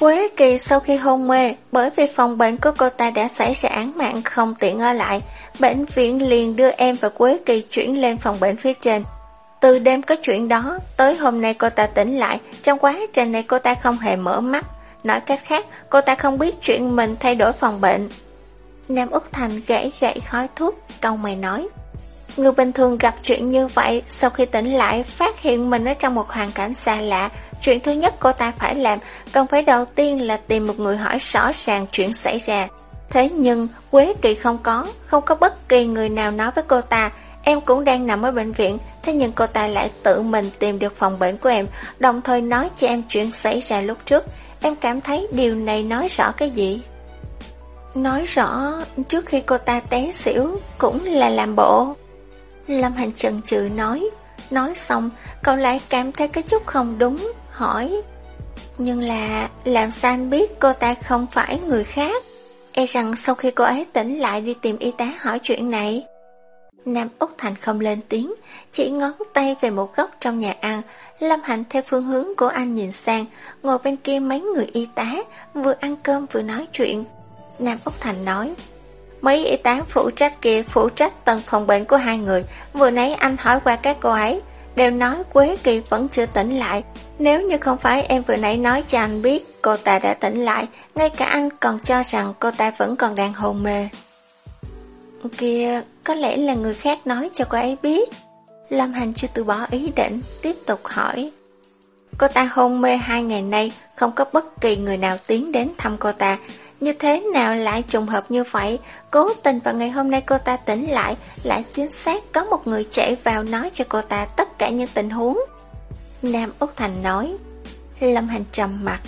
Quế Kỳ sau khi hôn mê, bởi vì phòng bệnh của cô ta đã xảy ra án mạng không tiện ở lại, bệnh viện liền đưa em và Quế Kỳ chuyển lên phòng bệnh phía trên. Từ đêm có chuyện đó, tới hôm nay cô ta tỉnh lại, trong quá trình này cô ta không hề mở mắt. Nói cách khác, cô ta không biết chuyện mình thay đổi phòng bệnh. Nam Úc Thành gãy gãy khói thuốc, câu mày nói. Người bình thường gặp chuyện như vậy, sau khi tỉnh lại, phát hiện mình ở trong một hoàn cảnh xa lạ. Chuyện thứ nhất cô ta phải làm, cần phải đầu tiên là tìm một người hỏi rõ ràng chuyện xảy ra. Thế nhưng, Quế Kỳ không có, không có bất kỳ người nào nói với cô ta, em cũng đang nằm ở bệnh viện, thế nhưng cô ta lại tự mình tìm được phòng bệnh của em, đồng thời nói cho em chuyện xảy ra lúc trước. Em cảm thấy điều này nói rõ cái gì? Nói rõ trước khi cô ta té xỉu cũng là làm bộ. Lâm Hành chần chừ nói, nói xong cậu lại cảm thấy cái chút không đúng, hỏi. Nhưng là làm sao anh biết cô ta không phải người khác? E rằng sau khi cô ấy tỉnh lại đi tìm y tá hỏi chuyện này. Nam Úc Thành không lên tiếng, chỉ ngón tay về một góc trong nhà ăn. Lâm Hạnh theo phương hướng của anh nhìn sang, ngồi bên kia mấy người y tá, vừa ăn cơm vừa nói chuyện. Nam Úc Thành nói, mấy y tá phụ trách kia phụ trách tầng phòng bệnh của hai người, vừa nãy anh hỏi qua các cô ấy, đều nói Quế Kỳ vẫn chưa tỉnh lại. Nếu như không phải em vừa nãy nói cho anh biết cô ta đã tỉnh lại, ngay cả anh còn cho rằng cô ta vẫn còn đang hôn mê. Kia, có lẽ là người khác nói cho cô ấy biết. Lâm Hành chưa từ bỏ ý định, tiếp tục hỏi. Cô ta hôn mê hai ngày nay, không có bất kỳ người nào tiến đến thăm cô ta. Như thế nào lại trùng hợp như vậy? Cố tình vào ngày hôm nay cô ta tỉnh lại, lại chính xác có một người chạy vào nói cho cô ta tất cả những tình huống. Nam Úc Thành nói. Lâm Hành trầm mặt.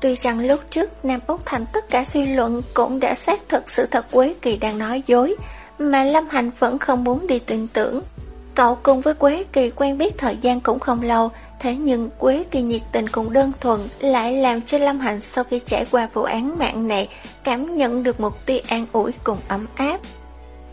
Tuy rằng lúc trước Nam Úc Thành tất cả suy luận cũng đã xác thực sự thật Quế Kỳ đang nói dối, mà Lâm Hành vẫn không muốn đi tin tưởng. Cậu cùng với Quế Kỳ quen biết thời gian cũng không lâu, thế nhưng Quế Kỳ nhiệt tình cũng đơn thuần lại làm cho Lâm Hành sau khi trải qua vụ án mạng này cảm nhận được một tia an ủi cùng ấm áp.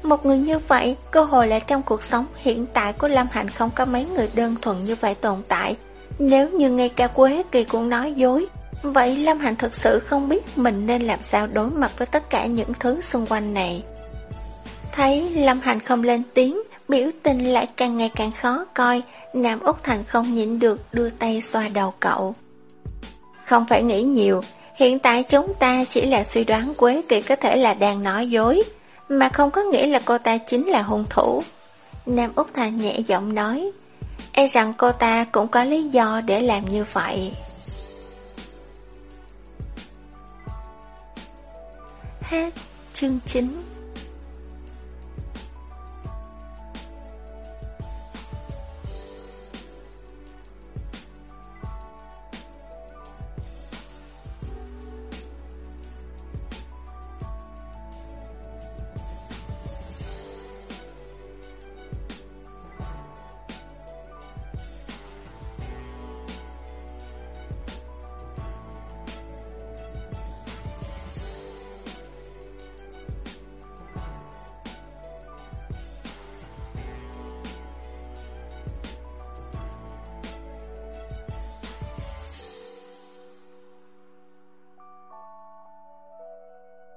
Một người như vậy, cơ hội là trong cuộc sống hiện tại của Lâm Hành không có mấy người đơn thuần như vậy tồn tại. Nếu như ngay cả Quế Kỳ cũng nói dối, vậy Lâm Hành thực sự không biết mình nên làm sao đối mặt với tất cả những thứ xung quanh này. Thấy Lâm Hành không lên tiếng, biểu tình lại càng ngày càng khó coi, Nam Úc Thành không nhịn được đưa tay xoa đầu cậu. Không phải nghĩ nhiều, hiện tại chúng ta chỉ là suy đoán Quế Kỳ có thể là đang nói dối, mà không có nghĩa là cô ta chính là hung thủ. Nam Úc Thành nhẹ giọng nói, e rằng cô ta cũng có lý do để làm như vậy. Hết chương 9